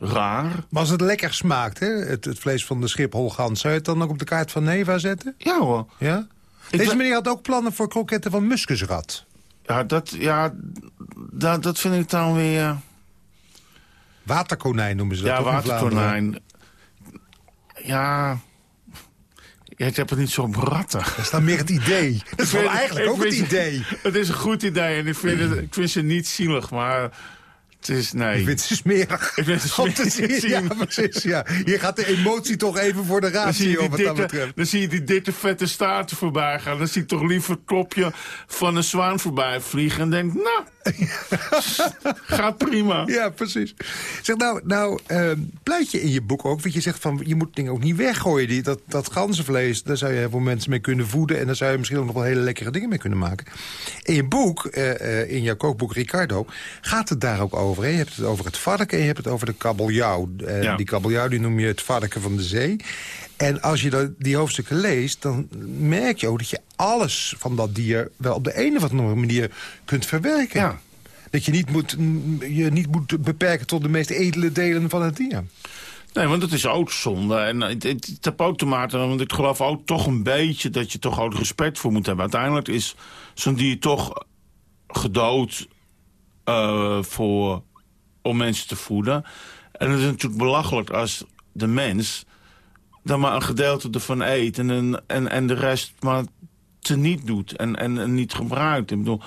raar? Maar als het lekker smaakt, hè, het, het vlees van de Schiphol-gans... zou je het dan ook op de kaart van Neva zetten? Ja hoor. Ja? Ik Deze meneer had ook plannen voor kroketten van muskusrat. Ja, dat, ja, dat, dat vind ik dan weer... Waterkonijn noemen ze dat Ja, waterkonijn. Ja... ja, ik heb het niet zo op ratten. Dat is dan meer het idee. [LAUGHS] Dat is wel eigenlijk ook het idee. Het is een goed idee en ik vind, het, ik vind ze niet zielig, maar het is, nee. Ik vind ze smerig. Ik vind ze Om te smerig. zien. Ja, precies. Ja. Hier gaat de emotie toch even voor de je ratio, wat dat betreft. dan zie je die dikke vette staarten voorbij gaan. Dan zie ik toch liever het kopje van een zwaan voorbij vliegen. En denk, nou, [LAUGHS] gaat prima. Ja, precies. Zeg nou, nou pleit je in je boek ook, want je zegt van je moet dingen ook niet weggooien. Die, dat, dat ganzenvlees, daar zou je heel veel mensen mee kunnen voeden en daar zou je misschien ook nog wel hele lekkere dingen mee kunnen maken. In je boek, eh, eh, in jouw kookboek Ricardo, gaat het daar ook over. Hè? Je hebt het over het varken en je hebt het over de kabeljauw. Eh, Ja. Die kabeljauw die noem je het varken van de zee. En als je die hoofdstukken leest, dan merk je ook dat je alles van dat dier wel op de een of andere manier kunt verwerken. Ja. Dat je niet moet, je niet moet beperken tot de meest edele delen van het dier. Nee, want het is ook zonde. En het, het, het ook te maken, want ik geloof ook toch een beetje... dat je toch ook respect voor moet hebben. Uiteindelijk is zo'n dier toch gedood eh, voor om mensen te voeden. En het is natuurlijk belachelijk als de mens dan maar een gedeelte ervan eet... en, en, en de rest maar teniet doet en, en, niet gebruikt. Ik bedoel,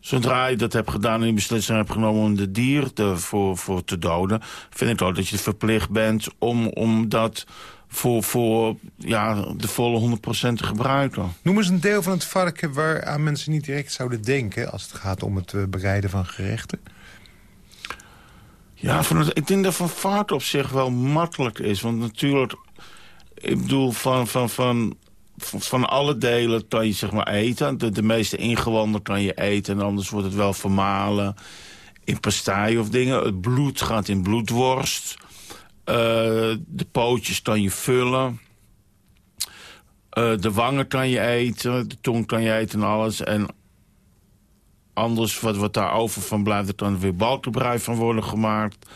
Zodra je dat hebt gedaan en die beslissing hebt genomen om de dier te, voor, voor te doden... vind ik ook dat je verplicht bent om, om dat voor, voor ja, de volle 100% te gebruiken. Noem eens een deel van het varken waar aan mensen niet direct zouden denken... als het gaat om het eh, bereiden van gerechten. Ja, van ik denk dat van varken op zich wel makkelijk is. Want natuurlijk, ik bedoel, van, van, van van alle delen kan je zeg maar eten. De, meeste ingewanden kan je eten. En anders wordt het wel vermalen in pastei of dingen. Het bloed gaat in bloedworst. Uh, de pootjes kan je vullen. Uh, de wangen kan je eten. De tong kan je eten en alles. En anders wat, wat daar over van blijft... er kan weer balkenbrei van worden gemaakt.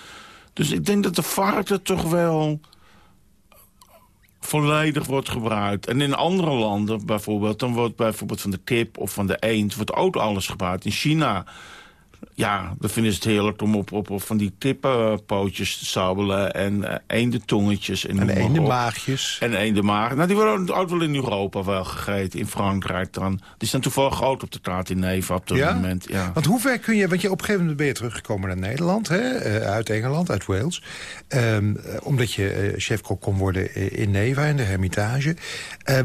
Dus ik denk dat de varken toch wel volledig wordt gebruikt. En in andere landen bijvoorbeeld, dan wordt bijvoorbeeld van de kip of van de eend... wordt ook alles gebruikt. In China ja, we vinden het heerlijk om op, op, op van die kippenpootjes te sabbelen. En uh, eendentongetjes. En, en eendenmaagjes. En eendenmaag. Nou, die worden ook wel in Europa wel gegeten. In Frankrijk dan. Die zijn toevallig groot op de taart in Neva op dat ja? moment. Ja. Want hoe ver kun je... Want je op een gegeven moment ben je teruggekomen naar Nederland. Hè? Uh, uit Engeland, uit Wales. Um, omdat je uh, chef-kok kon worden in Neva, in de Hermitage.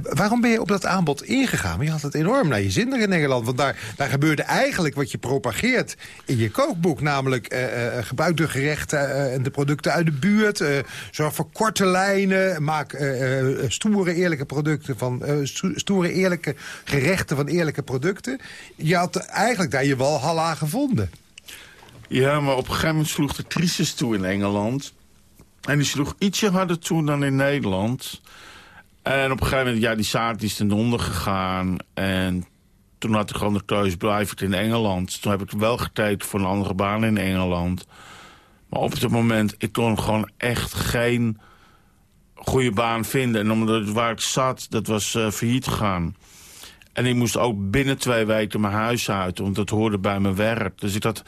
waarom ben je op dat aanbod ingegaan? Je had het enorm naar je zin in Nederland. Want daar, daar gebeurde eigenlijk wat je propageert in je kookboek. Namelijk uh, uh, gebruik de gerechten en de producten uit de buurt. zorg voor korte lijnen. Maak stoere eerlijke producten van stoere eerlijke gerechten van eerlijke producten. Je had eigenlijk daar je walhalla gevonden. Ja, maar op een gegeven moment sloeg de crisis toe in Engeland. En die sloeg ietsje harder toe dan in Nederland. En op een gegeven moment, ja, die zaak die is ten onder gegaan. En toen had ik gewoon blijf ik in Engeland. Toen heb ik wel getekend voor een andere baan in Engeland. Maar op het moment, ik kon gewoon echt geen goede baan vinden. En omdat waar ik zat, dat was uh, failliet gegaan. En ik moest ook binnen twee weken mijn huis uit, want dat hoorde bij mijn werk. Dus ik had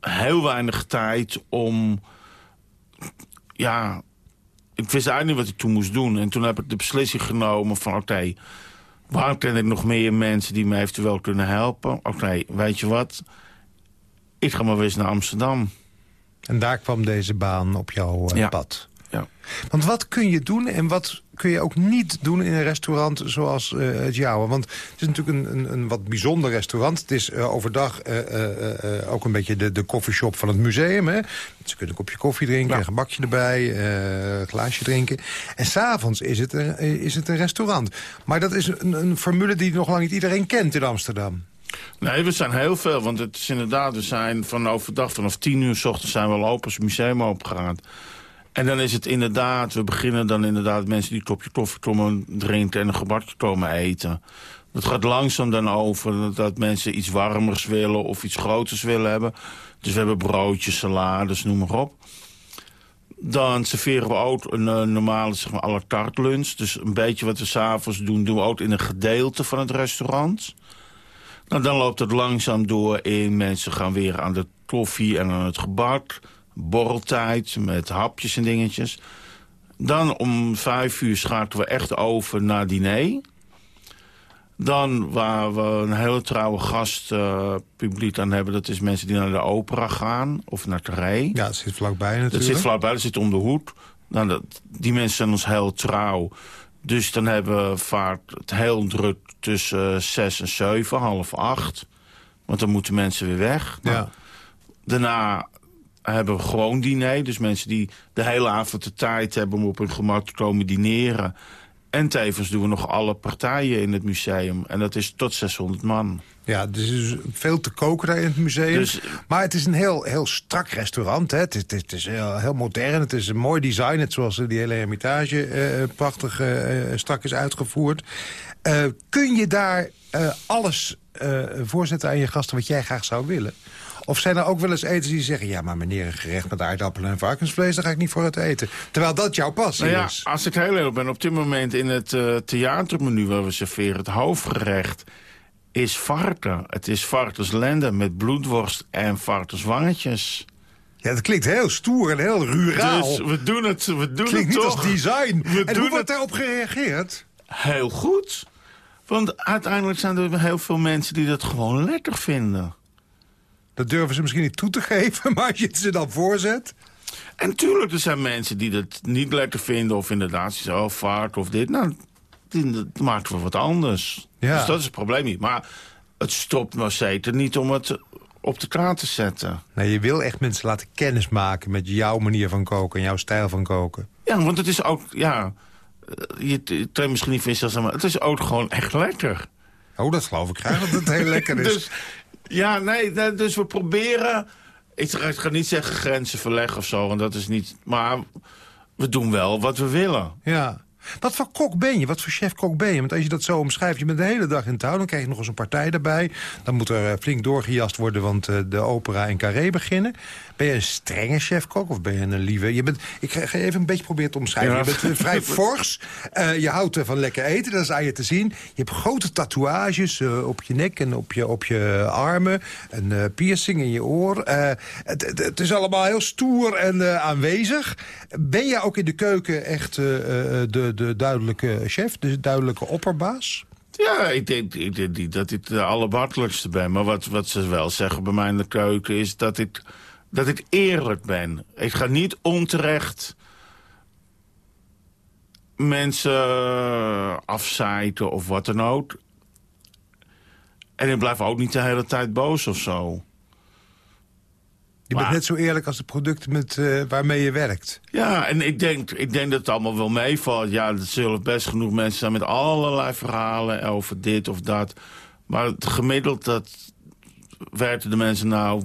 heel weinig tijd om... Ja, ik wist eigenlijk niet wat ik toen moest doen. En toen heb ik de beslissing genomen van oké... ken ik nog meer mensen die me eventueel kunnen helpen? Oké, weet je wat? Ik ga maar weer eens naar Amsterdam. En daar kwam deze baan op jouw uh, ja. pad? Ja. Want wat kun je doen en wat kun je ook niet doen in een restaurant zoals uh, het jouwe? Want het is natuurlijk een, een, een wat bijzonder restaurant. Het is uh, overdag uh, ook een beetje de, de koffieshop van het museum. Hè? Ze kunnen een kopje koffie drinken, ja. een gebakje erbij, een glaasje drinken. En s'avonds is, het een, is het een restaurant. Maar dat is een, een formule die nog lang niet iedereen kent in Amsterdam. Nee, we zijn heel veel. Want het is inderdaad, we zijn van overdag vanaf tien uur s ochtends zijn we al open als het museum opgegaan. En dan is het inderdaad, we beginnen dan inderdaad mensen die kopje koffie komen drinken en een gebakje komen eten. Dat gaat langzaam dan over dat mensen iets warmers willen of iets groters willen hebben. Dus we hebben broodjes, salades, noem maar op. Dan serveren we ook een, een normale zeg maar, à la carte lunch. Dus een beetje wat we s'avonds doen, doen we ook in een gedeelte van het restaurant. Nou, dan loopt het langzaam door in mensen gaan weer aan de koffie en aan het gebak borreltijd met hapjes en dingetjes. Dan om vijf uur schakelen we echt over naar diner. Dan waar we een hele trouwe gastpubliek uh, aan hebben... dat is mensen die naar de opera gaan of naar Carré. Ja, dat zit vlakbij natuurlijk. Dat zit vlakbij, dat zit om de hoed. Nou, dat, die mensen zijn ons heel trouw. Dus dan hebben we vaak het heel druk tussen zes en zeven, half acht. Want dan moeten mensen weer weg. Ja. Nou, daarna hebben we gewoon diner. Dus mensen die de hele avond de tijd hebben om op hun gemak te komen dineren. En tevens doen we nog alle partijen in het museum. En dat is tot 600 man. Ja, dus is veel te koken daar in het museum. Dus, maar het is een heel, heel strak restaurant. Hè? Het, is, het is heel, heel, modern. Het is een mooi design. Net zoals die hele hermitage uh, prachtig uh, strak is uitgevoerd. Uh, kun je daar alles voorzetten aan je gasten wat jij graag zou willen? Of zijn er ook wel eens eters die zeggen... ja, maar meneer, een gerecht met aardappelen en varkensvlees... daar ga ik niet voor het eten. Terwijl dat jouw passie nou ja, is. Als ik heel eerlijk ben, op dit moment in het uh, theatermenu... waar we serveren, het hoofdgerecht is varken. Het is varkenslende met bloedworst en varkenswangetjes. Ja, dat klinkt heel stoer en heel ruraal. Dus we doen het, we doen klinkt het niet toch. als design. We en doen hoe wordt daarop gereageerd? heel goed. Want uiteindelijk zijn er heel veel mensen die dat gewoon lekker vinden. Dat durven ze misschien niet toe te geven, [LAUGHS] maar als je het ze dan voorzet... En tuurlijk, er zijn mensen die dat niet lekker vinden... of inderdaad, ze zeggen, oh, vaart of dit. Nou, die- dat maken we wat anders. Ja. Dus dat is het probleem niet. Maar het stopt nog zeker niet om het op de kaart te zetten. Nee, je wil echt mensen laten kennismaken met jouw manier van koken... en jouw stijl van koken. Ja, want het is ook, ja... eh, Je je treedt misschien niet vies, maar het is ook gewoon echt lekker. Oh, dat geloof ik graag dat het heel lekker is. [LAUGHS] Dus, ja, nee, dus we proberen... Ik ga- niet zeggen grenzen verleggen of zo, want dat is niet... Maar we doen wel wat we willen. Ja. Wat voor kok ben je? Wat voor chef-kok ben je? Want als je dat zo omschrijft, je bent de hele dag in touw... dan krijg je nog eens een partij daarbij. Dan moet er eh, flink doorgejast worden, want eh, de opera in Carré beginnen. Ben je een strenge chef-kok of ben je een lieve... Je bent, ik ga je even een beetje proberen te omschrijven. Ja. Je bent eh, vrij [LAUGHS] fors. Eh, je houdt eh, van lekker eten, dat is aan je te zien. Je hebt grote tatoeages eh, op je nek en op je, op je armen. Een piercing in je oor. Het, het, is allemaal heel stoer en aanwezig. Ben jij ook in de keuken echt de, de duidelijke chef, de duidelijke opperbaas? Ja, ik denk, ik denk niet dat ik de allerbartelijkste ben. Maar wat, wat ze wel zeggen bij mij in de keuken is dat ik, dat ik eerlijk ben. Ik ga niet onterecht mensen afzeiken of wat dan ook. En ik blijf ook niet de hele tijd boos of zo. Je bent net zo eerlijk als de producten met, eh, waarmee je werkt. Ja, en ik denk, ik denk dat het allemaal wel meevalt. Ja, er zullen best genoeg mensen zijn met allerlei verhalen over dit of dat. Maar het gemiddeld, dat werkten de mensen nou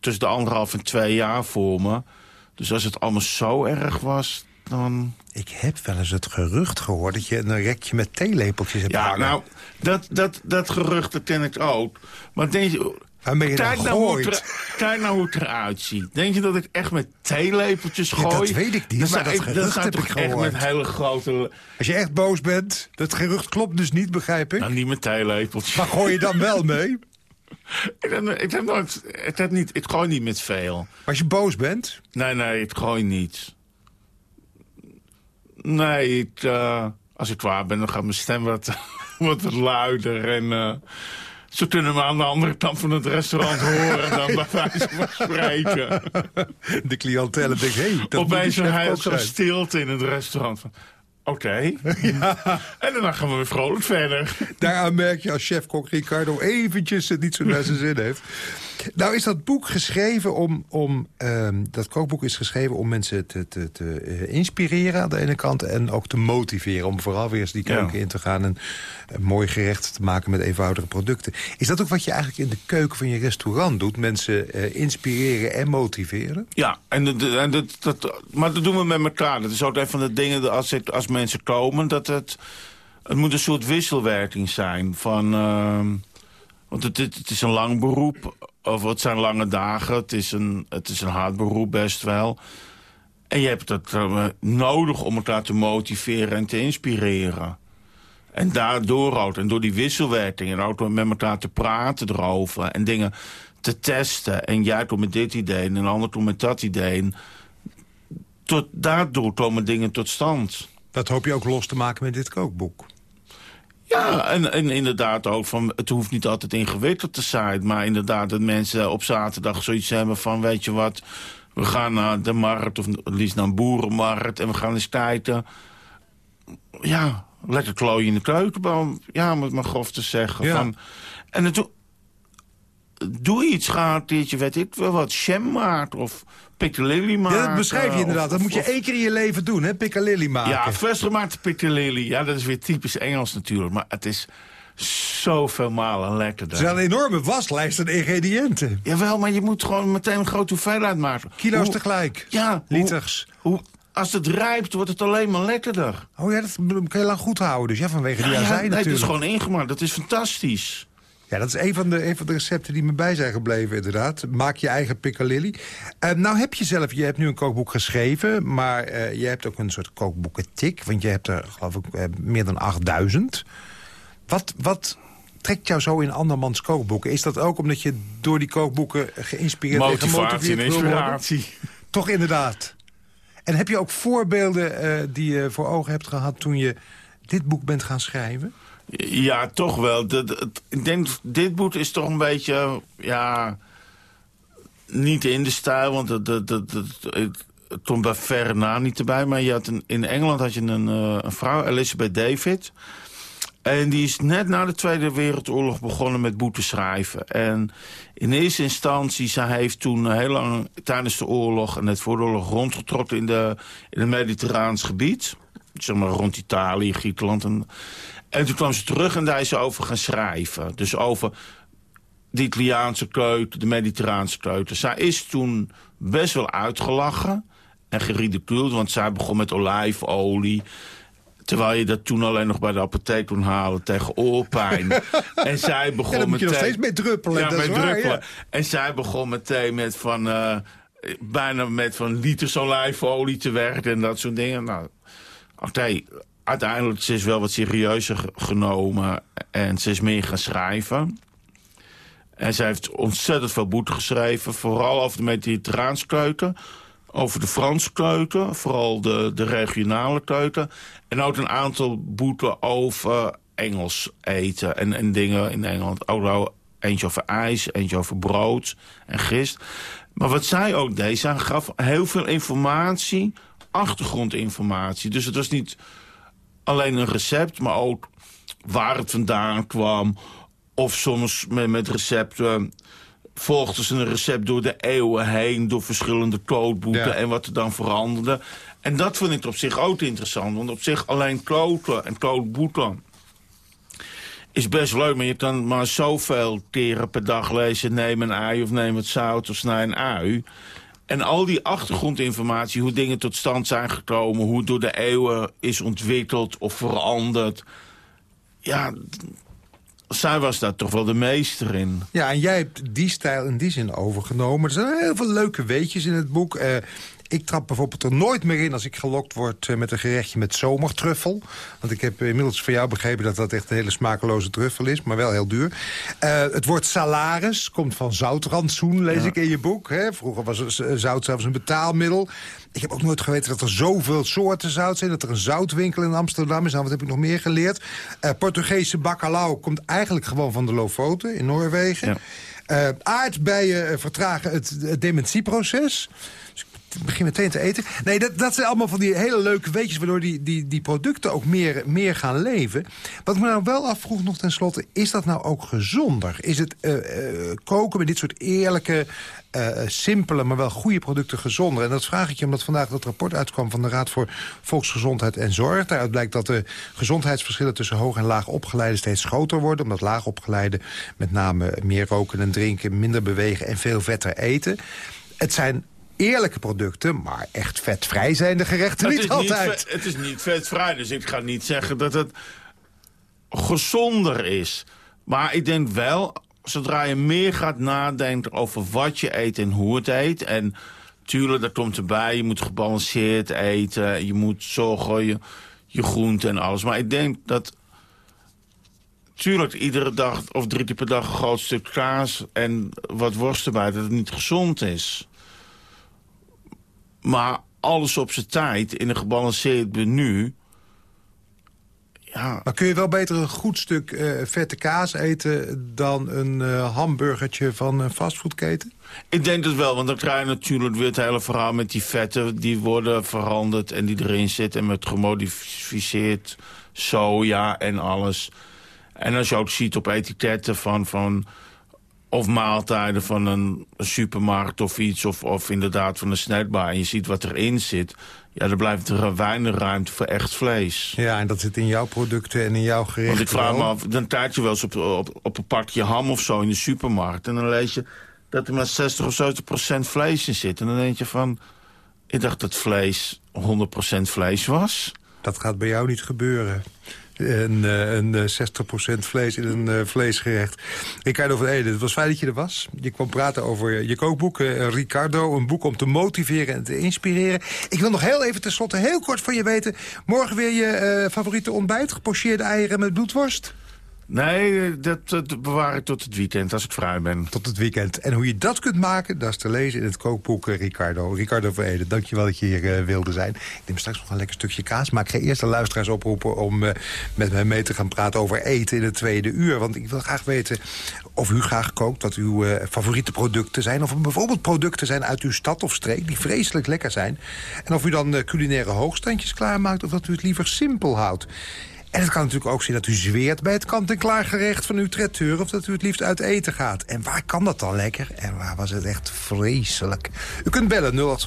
tussen de anderhalf en twee jaar voor me. Dus als het allemaal zo erg was, dan... Ik heb wel eens het gerucht gehoord dat je een rekje met theelepeltjes hebt Ja, hangen. nou, dat, dat, dat gerucht dat ken ik ook. Maar denk je... Waarmee je kijk, dan nou hoe het gooit. er, kijk nou hoe het eruit ziet. Denk je dat ik echt met theelepeltjes Ja, gooi? dat weet ik niet, Dan maar dat gerucht heb ik echt met hele grote... Als je echt boos bent, dat gerucht klopt dus niet, begrijp ik. Nou, niet met theelepeltjes. Maar gooi je dan wel [LAUGHS] mee? Ik, heb, ik, heb nooit, ik, heb niet, ik gooi niet met veel. Als je boos bent? Nee, nee, ik gooi niet. Nee, ik, eh, als ik kwaad ben, dan gaat mijn stem wat, [LAUGHS] wat, luider. En eh, ze kunnen me aan de andere kant van het restaurant horen dan bij wijze van spreken. [LAUGHS] De cliëntele denkt, hé, hey, dat Opeens een heel stilte in het restaurant. Van, Oké. [LAUGHS] En daarna gaan we weer vrolijk verder. Daaraan merk je als chef-kok Ricardo eventjes het niet zo naar zijn zin heeft. Nou is dat boek geschreven om... om ehm, dat kookboek is geschreven om mensen te, te, te eh, inspireren aan de ene kant... en ook te motiveren om vooral weer eens die keuken Ja. in te gaan... en een mooi gerecht te maken met eenvoudige producten. Is dat ook wat je eigenlijk in de keuken van je restaurant doet? Mensen eh, inspireren en motiveren? Ja, en, dat- en dat, dat, maar dat doen we met elkaar. Dat is ook een van de dingen als, het, als mensen komen... dat het, het moet een soort wisselwerking zijn. Van, ehm, want het, is een lang beroep, of het zijn lange dagen. Het is een, het is een hard beroep best wel. En je hebt het eh, nodig om elkaar te motiveren en te inspireren. En daardoor en door die wisselwerking... en ook door met elkaar te praten erover... en dingen te testen. En jij komt met dit idee en een ander komt met dat idee. En tot, daardoor komen dingen tot stand. Dat hoop je ook los te maken met dit kookboek. Ja, en, en inderdaad ook van, het hoeft niet altijd ingewikkeld te zijn. Maar inderdaad dat mensen op zaterdag zoiets hebben van, weet je wat... we gaan naar de markt, of het liefst naar een boerenmarkt... en we gaan eens kijken. Ja, lekker klooien in de keukenboom. Ja, om het maar grof te zeggen. Ja. Van, en het, doe- iets, ga een keertje, weet ik wel wat, jam maken of piccalilli maken. Ja, dat beschrijf je of- inderdaad. Dat moet je één keer in je leven doen, hè? Piccalilli maken. ja, versgemaakte piccalilli. Ja, dat is weer typisch Engels natuurlijk. Maar het is zoveel malen lekkerder. Het is een enorme waslijst aan ingrediënten. Jawel, maar je moet gewoon meteen een grote hoeveelheid maken. Kilo's Hoe- tegelijk. Ja, Liters. Hoe, hoe- als het rijpt, wordt het alleen maar lekkerder. Oh ja, dat kan je lang goed houden. Dus ja, vanwege die Ja, azijn nee, het natuurlijk. is gewoon ingemaakt. Dat is fantastisch. Ja, dat is een van, de, een van de recepten die me bij zijn gebleven, inderdaad. Maak je eigen piccalilli. Eh, nou heb je zelf, je hebt nu een kookboek geschreven... maar eh, je hebt ook een soort kookboekentik. Want je hebt er, geloof ik, eh, meer dan 8000. Wat, wat trekt jou zo in andermans kookboeken? Is dat ook omdat je door die kookboeken geïnspireerd en Motivatie gemotiveerd en wil worden? inspiratie. Toch inderdaad. En heb je ook voorbeelden eh, die je voor ogen hebt gehad... toen je dit boek bent gaan schrijven? Ja, toch wel. Ik denk, dit boek is toch een beetje, ja, niet in de stijl, want dat, dat, dat, het komt bij verre na niet erbij. Maar je had in Engeland had je een, eh, een vrouw, Elizabeth David. En die is net na de Tweede Wereldoorlog begonnen met boeken schrijven. En in eerste instantie, zij heeft toen heel lang tijdens de oorlog... en net voor de oorlog rondgetrokken in, de, in het Mediterraans gebied. Zeg maar rond Italië, Griekenland. En, en toen kwam ze terug en daar is ze over gaan schrijven. Dus over de Italiaanse keuken, de Mediterraanse keuken. Zij is toen best wel uitgelachen en geridiculeerd... want zij begon met olijfolie... Terwijl je dat toen alleen nog bij de apotheek kon halen tegen oorpijn. [LAUGHS] en zij begon Ja, je nog meteen- steeds mee druppelen, Ja, dat is waar, druppelen. ja. En zij begon meteen met van... eh, bijna met van liters olijfolie te werken en dat soort dingen. Nou, oké, uiteindelijk ze is wel wat serieuzer ge- genomen. En ze is meer gaan schrijven. En zij heeft ontzettend veel boeken geschreven. Vooral over de Mediterraanse keuken. Over de Franse keuken. Vooral de, de regionale keuken. En ook een aantal boeken over Engels eten. En, en dingen in Engeland. Ook eentje over ijs, eentje over brood en gist. Maar wat zij ook deed, zij gaf heel veel informatie. Achtergrondinformatie. Dus het was niet alleen een recept, maar ook waar het vandaan kwam. Of soms met, met recepten volgden ze een recept door de eeuwen heen... door verschillende kookboeken Ja. en wat er dan veranderde. En dat vind ik op zich ook interessant. Want op zich alleen koken en kookboeken is best leuk. Maar je kan maar zoveel keren per dag lezen... neem een ei of neem het zout of snij een ui... En al die achtergrondinformatie, hoe dingen tot stand zijn gekomen... hoe het door de eeuwen is ontwikkeld of veranderd... ja, zij was daar toch wel de meester in. Ja, en jij hebt die stijl in die zin overgenomen. Er zijn heel veel leuke weetjes in het boek. Eh, ik trap bijvoorbeeld er nooit meer in als ik gelokt word eh, met een gerechtje met zomertruffel. Want ik heb inmiddels van jou begrepen dat dat echt een hele smakeloze truffel is, maar wel heel duur. Eh, het woord salaris komt van zoutrantsoen, lees Ja. ik in je boek. Hè? Vroeger was zout zelfs een betaalmiddel. Ik heb ook nooit geweten dat er zoveel soorten zout zijn. Dat er een zoutwinkel in Amsterdam is. Nou, wat heb ik nog meer geleerd? Eh, Portugese bacalao komt eigenlijk gewoon van de Lofoten in Noorwegen. Aardbeien vertragen het, het dementieproces. Dus begin meteen te eten. Nee, dat, dat zijn allemaal van die hele leuke weetjes... waardoor die, die, die producten ook meer, meer gaan leven. Wat ik me nou wel afvroeg nog tenslotte... is dat nou ook gezonder? Is het eh, eh, koken met dit soort eerlijke, eh, simpele... maar wel goede producten gezonder? En dat vraag ik je omdat vandaag dat rapport uitkwam... van de Raad voor Volksgezondheid en Zorg. Daaruit blijkt dat de gezondheidsverschillen tussen hoog en laag opgeleiden... steeds groter worden, omdat laag opgeleiden met name meer roken en drinken... minder bewegen en veel vetter eten. Het zijn eerlijke producten, maar echt vetvrij zijn de gerechten niet altijd. het is niet vetvrij, dus ik ga niet zeggen dat het gezonder is. Maar ik denk wel, zodra je meer gaat nadenken over wat je eet en hoe het eet... en tuurlijk, dat komt erbij, je moet gebalanceerd eten... je moet zorgen, je, je groente en alles. Maar ik denk dat... Tuurlijk, iedere dag of drie keer per dag een groot stuk kaas en wat worst erbij, dat het niet gezond is. Maar alles op zijn tijd, in een gebalanceerd menu... Ja, Maar kun je wel beter een goed stuk eh, vette kaas eten... dan een eh, hamburgertje van een fastfoodketen? ik denk het wel, want dan krijg je natuurlijk weer het hele verhaal met die vetten... die worden veranderd en die erin zitten... en met gemodificeerd soja en alles. En als je ook ziet op etiketten van... van of maaltijden van een supermarkt of iets... of, of inderdaad van een snackbar en je ziet wat erin zit... ja, dan blijft er weinig ruimte voor echt vlees. Ja, en dat zit in jouw producten en in jouw gerechten. Want ik vraag me af, dan taart je wel eens op, op, op een pakje ham of zo in de supermarkt... en dan lees je dat er maar 60 of 70 procent vlees in zit. En dan denk je van, ik dacht dat vlees 100 procent vlees was. Dat gaat bij jou niet gebeuren. Een, eh, eh, 60% vlees in een eh, vleesgerecht. Ricardo van Ede, het was fijn dat je er was. Je kwam praten over je kookboek, eh, Ricardo. Een boek om te motiveren en te inspireren. Ik wil nog heel even tenslotte heel kort van je weten. Morgen weer je eh, favoriete ontbijt? Gepocheerde eieren met bloedworst? Nee, dat, dat bewaar ik tot het weekend, als ik vrij ben. Tot het weekend. En hoe je dat kunt maken, dat is te lezen in het kookboek eh, Ricardo. Ricardo Verheden, dankjewel dat je hier uh, wilde zijn. Ik neem straks nog een lekker stukje kaas. Maar ik ga eerst de luisteraars oproepen om met mij mee te gaan praten over eten in het tweede uur. Want ik wil graag weten of u graag kookt, wat uw favoriete producten zijn. Of bijvoorbeeld producten zijn uit uw stad of streek die vreselijk lekker zijn. En of u dan culinaire hoogstandjes klaarmaakt of dat u het liever simpel houdt. En het kan natuurlijk ook zijn dat u zweert bij het kant-en-klaar gerecht van uw traiteur... of dat u het liefst uit eten gaat. En waar kan dat dan lekker? En waar was het echt vreselijk? U kunt bellen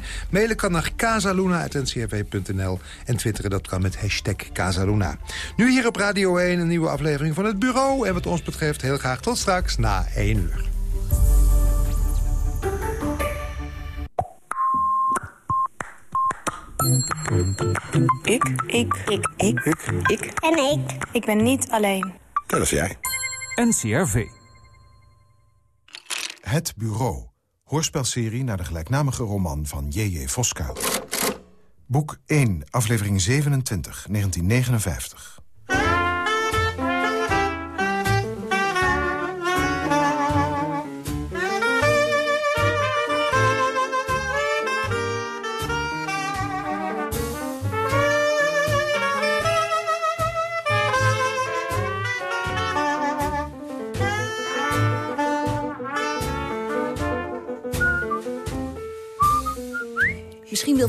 0800-1121. Mailen kan naar casaluna.ncrv.nl. En twitteren dat kan met hashtag Casaluna. Nu hier op Radio 1 een nieuwe aflevering van het Bureau. En wat ons betreft heel graag tot straks na 1 uur. Ik. Ik. Ik. Ik. Ik. Ik. En ik. Ik ben niet alleen. Dat is jij. NCRV. Het Bureau. Hoorspelserie naar de gelijknamige roman van J.J. Voskuil. Boek 1, aflevering 27, 1959.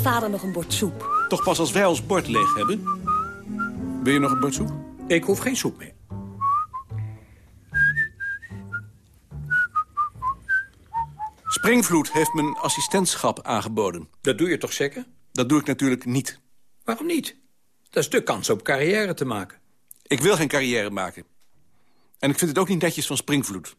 Wil vader nog een bord soep. Toch pas als wij ons bord leeg hebben. Wil je nog een bord soep? Ik hoef geen soep meer. Springvloed heeft mijn assistentschap aangeboden. Dat doe je toch zeker? Dat doe ik natuurlijk niet. Waarom niet? Dat is de kans om carrière te maken. Ik wil geen carrière maken. En ik vind het ook niet netjes van Springvloed.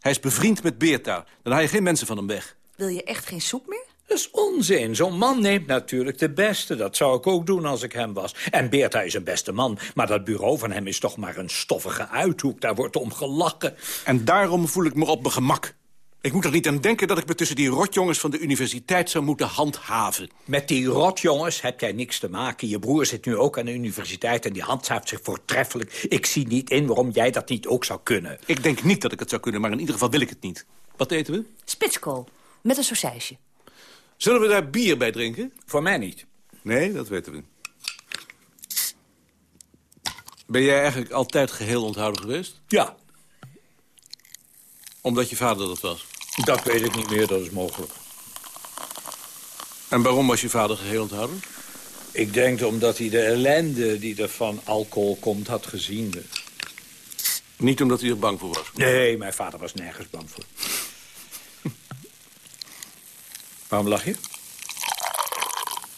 Hij is bevriend met Beerta. Dan haal je geen mensen van hem weg. Wil je echt geen soep meer? Dat is onzin. Zo'n man neemt natuurlijk de beste. Dat zou ik ook doen als ik hem was. En Beerta is een beste man. Maar dat bureau van hem is toch maar een stoffige uithoek. Daar wordt om gelachen. En daarom voel ik me op mijn gemak. Ik moet er niet aan denken dat ik me tussen die rotjongens van de universiteit zou moeten handhaven. Met die rotjongens heb jij niks te maken. Je broer zit nu ook aan de universiteit en die handhaaft zich voortreffelijk. Ik zie niet in waarom jij dat niet ook zou kunnen. Ik denk niet dat ik het zou kunnen, maar in ieder geval wil ik het niet. Wat eten we? Spitskool, met een sausijsje. Zullen we daar bier bij drinken? Voor mij niet. Nee, dat weten we. Ben jij eigenlijk altijd geheel onthouden geweest? Ja. Omdat je vader dat was? Dat weet ik niet meer, dat is mogelijk. En waarom was je vader geheel onthouden? Ik denk omdat hij de ellende die er van alcohol komt had gezien. Niet omdat hij er bang voor was? Nee, mijn vader was nergens bang voor. Waarom lach je?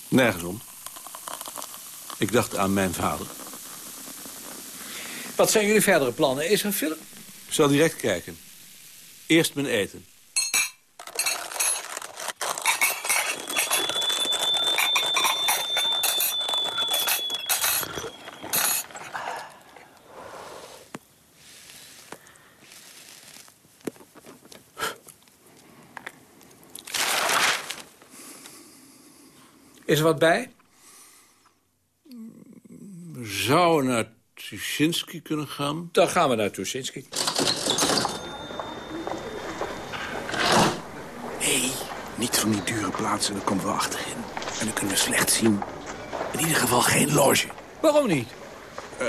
Nergens om. Ik dacht aan mijn vader. Wat zijn jullie verdere plannen? Is er een film? Ik zal direct kijken. Eerst mijn eten. Is er wat bij? We zouden naar Tuschinski kunnen gaan. Dan gaan we naar Tuschinski. Nee, niet van die dure plaatsen, daar komen we achterin. En dan kunnen we slecht zien. In ieder geval geen loge. Waarom niet? Uh,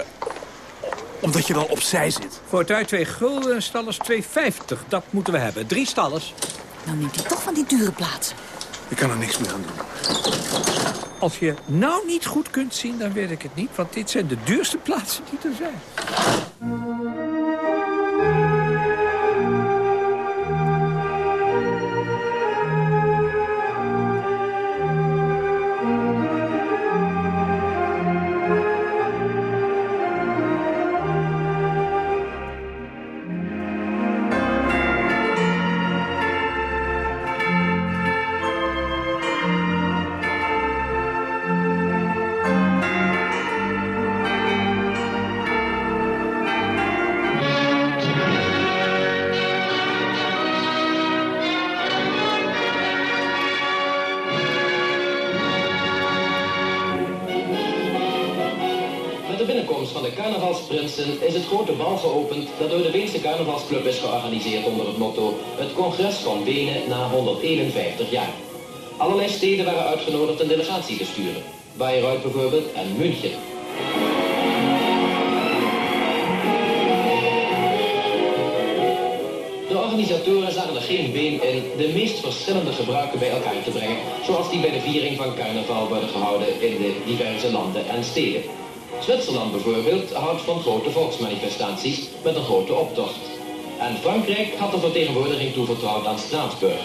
omdat je dan opzij zit. Voor het uit twee gulden en stallers 2,50. Dat moeten we hebben. Drie stallers. Nou neemt hij toch van die dure plaatsen. Ik kan er niks meer aan doen. Als je nou niet goed kunt zien, dan weet ik het niet. Want dit zijn de duurste plaatsen die er zijn. Het grote bal geopend dat door de Weense Carnavalsclub is georganiseerd onder het motto Het Congres van Wenen na 151 jaar. Allerlei steden waren uitgenodigd een delegatie te sturen. Bayreuth bijvoorbeeld en München. De organisatoren zagen er geen been in de meest verschillende gebruiken bij elkaar te brengen, zoals die bij de viering van carnaval worden gehouden in de diverse landen en steden. Zwitserland bijvoorbeeld houdt van grote volksmanifestaties met een grote optocht. En Frankrijk had de vertegenwoordiging toevertrouwd aan Straatsburg.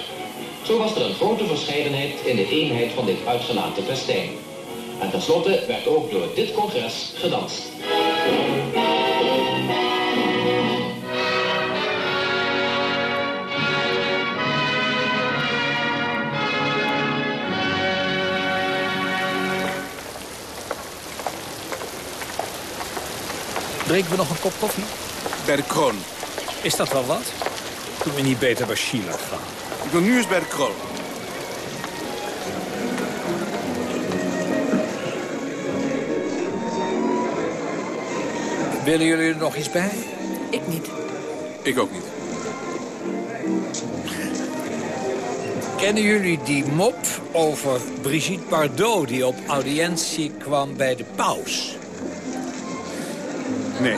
Zo was er een grote verscheidenheid in de eenheid van dit uitgelaten festijn. En tenslotte werd ook door dit congres gedanst. Drinken we nog een kop koffie? Bij de kroon. Is dat wel wat? Kunnen we niet beter bij Sheila gaan? Ik wil nu eens bij de kroon. Willen jullie er nog iets bij? Ik niet. Ik ook niet. Kennen jullie die mop over Brigitte Bardot... die op audiëntie kwam bij de paus? Nee.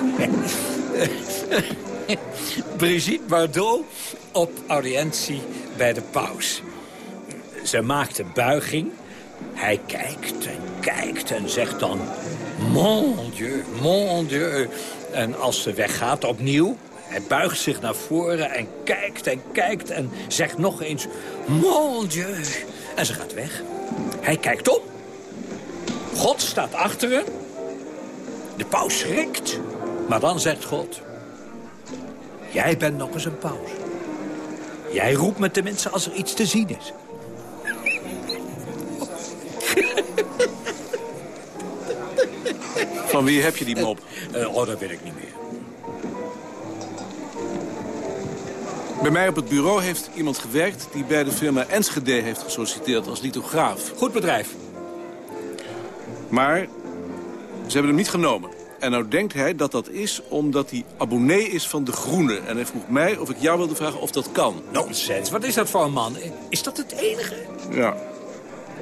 [LAUGHS] Brigitte Bardot op audiëntie bij de paus. Ze maakt een buiging. Hij kijkt en kijkt en zegt dan... Mon Dieu, mon Dieu. En als ze weggaat opnieuw... Hij buigt zich naar voren en kijkt en kijkt en zegt nog eens... Mon Dieu. En ze gaat weg. Hij kijkt op. God staat achter hem. De paus schrikt. Maar dan zegt God... Jij bent nog eens een paus. Jij roept me tenminste als er iets te zien is. [LAUGHS] Van wie heb je die mop? Uh, oh, dat weet ik niet meer. Bij mij op het bureau heeft iemand gewerkt... die bij de firma Enschede heeft gesolliciteerd als lithograaf. Goed bedrijf. Maar ze hebben hem niet genomen. En nou denkt hij dat dat is omdat hij abonnee is van De Groene. En hij vroeg mij of ik jou wilde vragen of dat kan. Nonsens, wat is dat voor een man? Is dat het enige? Ja.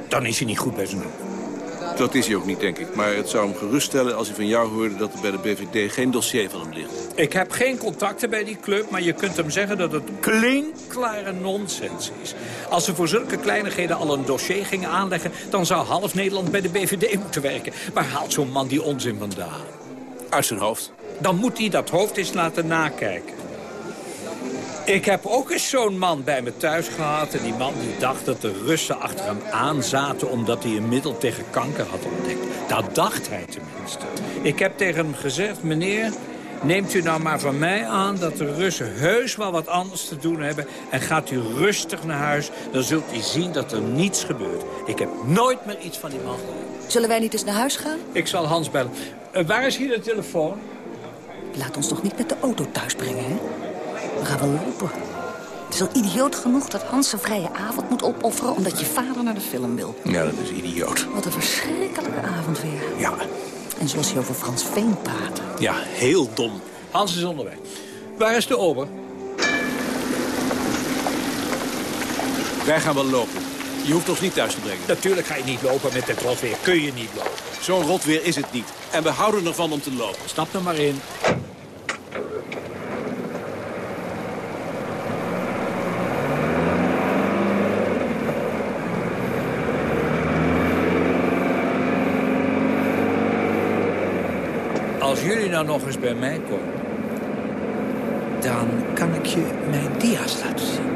Dan is hij niet goed bij zijn doen. Dat is hij ook niet, denk ik. Maar het zou hem geruststellen als hij van jou hoorde... dat er bij de BVD geen dossier van hem ligt. Ik heb geen contacten bij die club, maar je kunt hem zeggen dat het klinkklare nonsens is. Als ze voor zulke kleinigheden al een dossier gingen aanleggen... dan zou half Nederland bij de BVD moeten werken. Waar haalt zo'n man die onzin vandaan? Uit zijn hoofd. Dan moet hij dat hoofd eens laten nakijken. Ik heb ook eens zo'n man bij me thuis gehad. En die man die dacht dat de Russen achter hem aan zaten... omdat hij een middel tegen kanker had ontdekt. Dat dacht hij tenminste. Ik heb tegen hem gezegd, meneer... Neemt u nou maar van mij aan dat de Russen heus wel wat anders te doen hebben... en gaat u rustig naar huis, dan zult u zien dat er niets gebeurt. Ik heb nooit meer iets van die man gehoord. Zullen wij niet eens naar huis gaan? Ik zal Hans bellen. Uh, waar is hier de telefoon? Laat ons toch niet met de auto thuis brengen, hè? We gaan wel lopen. Het is al idioot genoeg dat Hans zijn vrije avond moet opofferen... omdat je vader naar de film wil. Ja, dat is idioot. Wat een verschrikkelijke avond weer. Ja. En zoals hij over Frans Veen praat. Ja, heel dom. Hans is onderweg. Waar is de ober? Wij gaan wel lopen. Je hoeft ons niet thuis te brengen. Natuurlijk ga je niet lopen met dit rotweer. Kun je niet lopen. Zo'n rotweer is het niet. En we houden ervan om te lopen. Stap er maar in. Als jullie nou nog eens bij mij komen... dan kan ik je mijn dia's laten zien.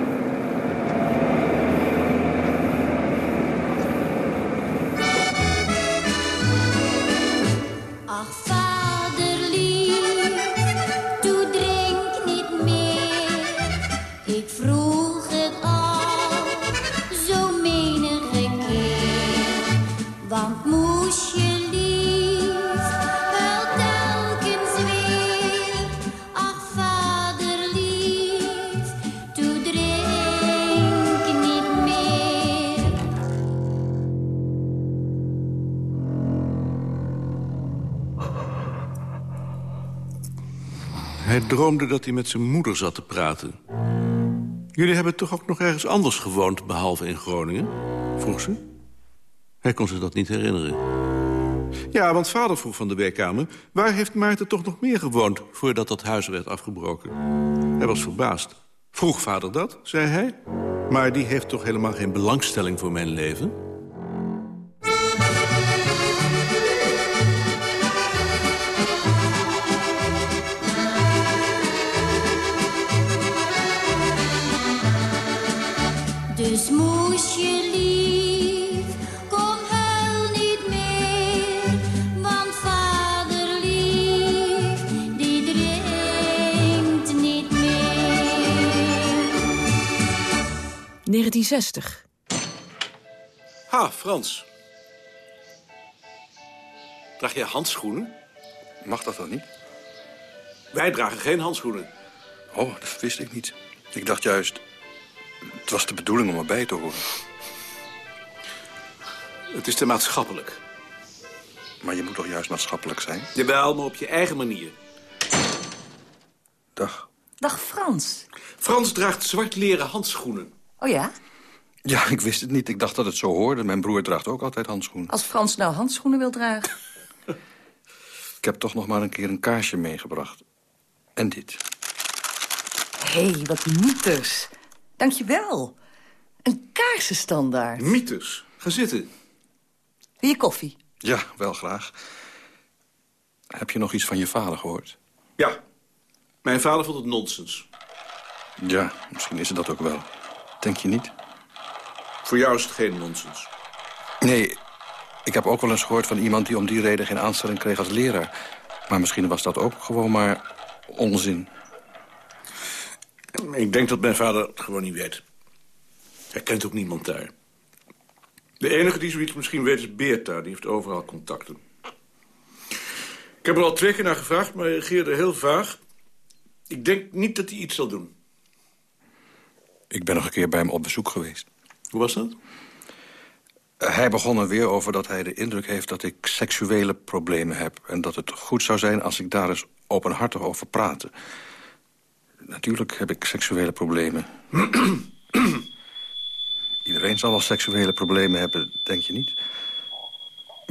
Hij droomde dat hij met zijn moeder zat te praten. Jullie hebben toch ook nog ergens anders gewoond, behalve in Groningen? Vroeg ze. Hij kon zich dat niet herinneren. Ja, want vader vroeg van de werkkamer... waar heeft Maarten toch nog meer gewoond... voordat dat huis werd afgebroken? Hij was verbaasd. Vroeg vader dat, zei hij. Maar die heeft toch helemaal geen belangstelling voor mijn leven? 1960. Ha, Frans. Draag jij handschoenen? Mag dat dan niet? Wij dragen geen handschoenen. Oh, dat wist ik niet. Ik dacht juist... Het was de bedoeling om erbij te horen. Het is te maatschappelijk. Maar je moet toch juist maatschappelijk zijn? Jawel, maar op je eigen manier. Dag. Dag Frans. Frans draagt zwart leren handschoenen. Oh ja? Ja, ik wist het niet. Ik dacht dat het zo hoorde. Mijn broer draagt ook altijd handschoenen. Als Frans nou handschoenen wil dragen. [LAUGHS] Ik heb toch nog maar een keer een kaarsje meegebracht. En dit. Hé, hey, wat mythes. Dank je wel. Een kaarsenstandaard. Mythes. Ga zitten. Wil je koffie? Ja, wel graag. Heb je nog iets van je vader gehoord? Ja. Mijn vader vond het nonsens. Ja, misschien is het dat ook wel. Denk je niet? Voor jou is het geen nonsens. Nee, ik heb ook wel eens gehoord van iemand die om die reden geen aanstelling kreeg als leraar. Maar misschien was dat ook gewoon maar onzin. Ik denk dat mijn vader het gewoon niet weet. Hij kent ook niemand daar. De enige die zoiets misschien weet is Beerta. Die heeft overal contacten. Ik heb er al twee keer naar gevraagd, maar hij reageerde heel vaag. Ik denk niet dat hij iets zal doen. Ik ben nog een keer bij hem op bezoek geweest. Hoe was dat? Hij begon er weer over dat hij de indruk heeft dat ik seksuele problemen heb... en dat het goed zou zijn als ik daar eens openhartig over praatte. Natuurlijk heb ik seksuele problemen. [CLEARS THROAT] Iedereen zal wel seksuele problemen hebben, denk je niet?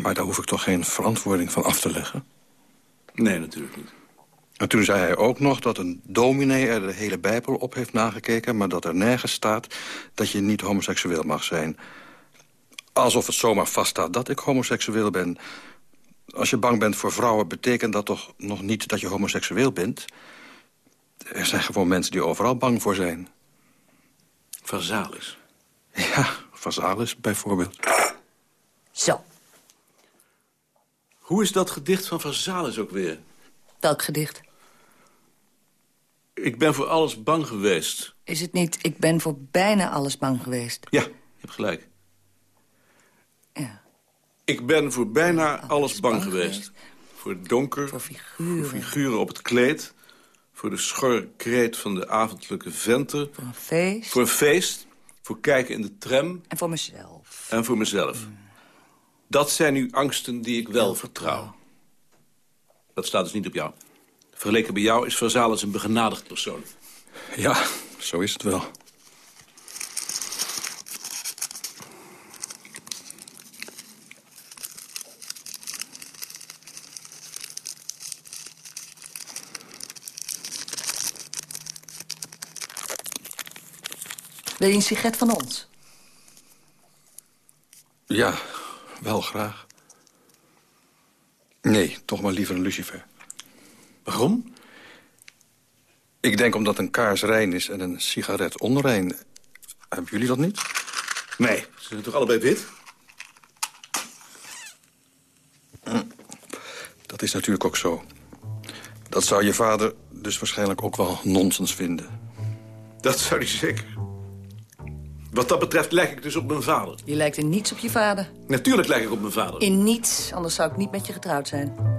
Maar daar hoef ik toch geen verantwoording van af te leggen? Nee, natuurlijk niet. En toen zei hij ook nog dat een dominee er de hele Bijbel op heeft nagekeken... maar dat er nergens staat dat je niet homoseksueel mag zijn. Alsof het zomaar vaststaat dat ik homoseksueel ben. Als je bang bent voor vrouwen, betekent dat toch nog niet dat je homoseksueel bent? Er zijn gewoon mensen die overal bang voor zijn. Vazalis. Ja, Vazalis bijvoorbeeld. Zo. Hoe is dat gedicht van Vazalis ook weer? Welk gedicht? Ik ben voor alles bang geweest. Is het niet, ik ben voor bijna alles bang geweest? Ja, je hebt gelijk. Ja. Ik ben voor bijna alles, bang, geweest. Voor het donker, voor figuren. voor figuren op het kleed... voor de schorre kreet van de avondelijke venter... Voor een feest. Voor een feest, voor kijken in de tram... En voor mezelf. En voor mezelf. Dat zijn nu angsten die ik wel vertrouw. Dat staat dus niet op jou. Vergeleken bij jou is Verzalis een begenadigd persoon. Ja, zo is het wel. Wil je een sigaret van ons? Ja, wel graag. Nee, toch maar liever een lucifer. Waarom? Ik denk omdat een kaars rein is en een sigaret onrein. Hebben jullie dat niet? Nee, ze zijn toch allebei wit? Dat is natuurlijk ook zo. Dat zou je vader dus waarschijnlijk ook wel nonsens vinden. Dat zou hij zeker. Wat dat betreft lijk ik dus op mijn vader. Je lijkt in niets op je vader. Natuurlijk lijk ik op mijn vader. In niets, anders zou ik niet met je getrouwd zijn.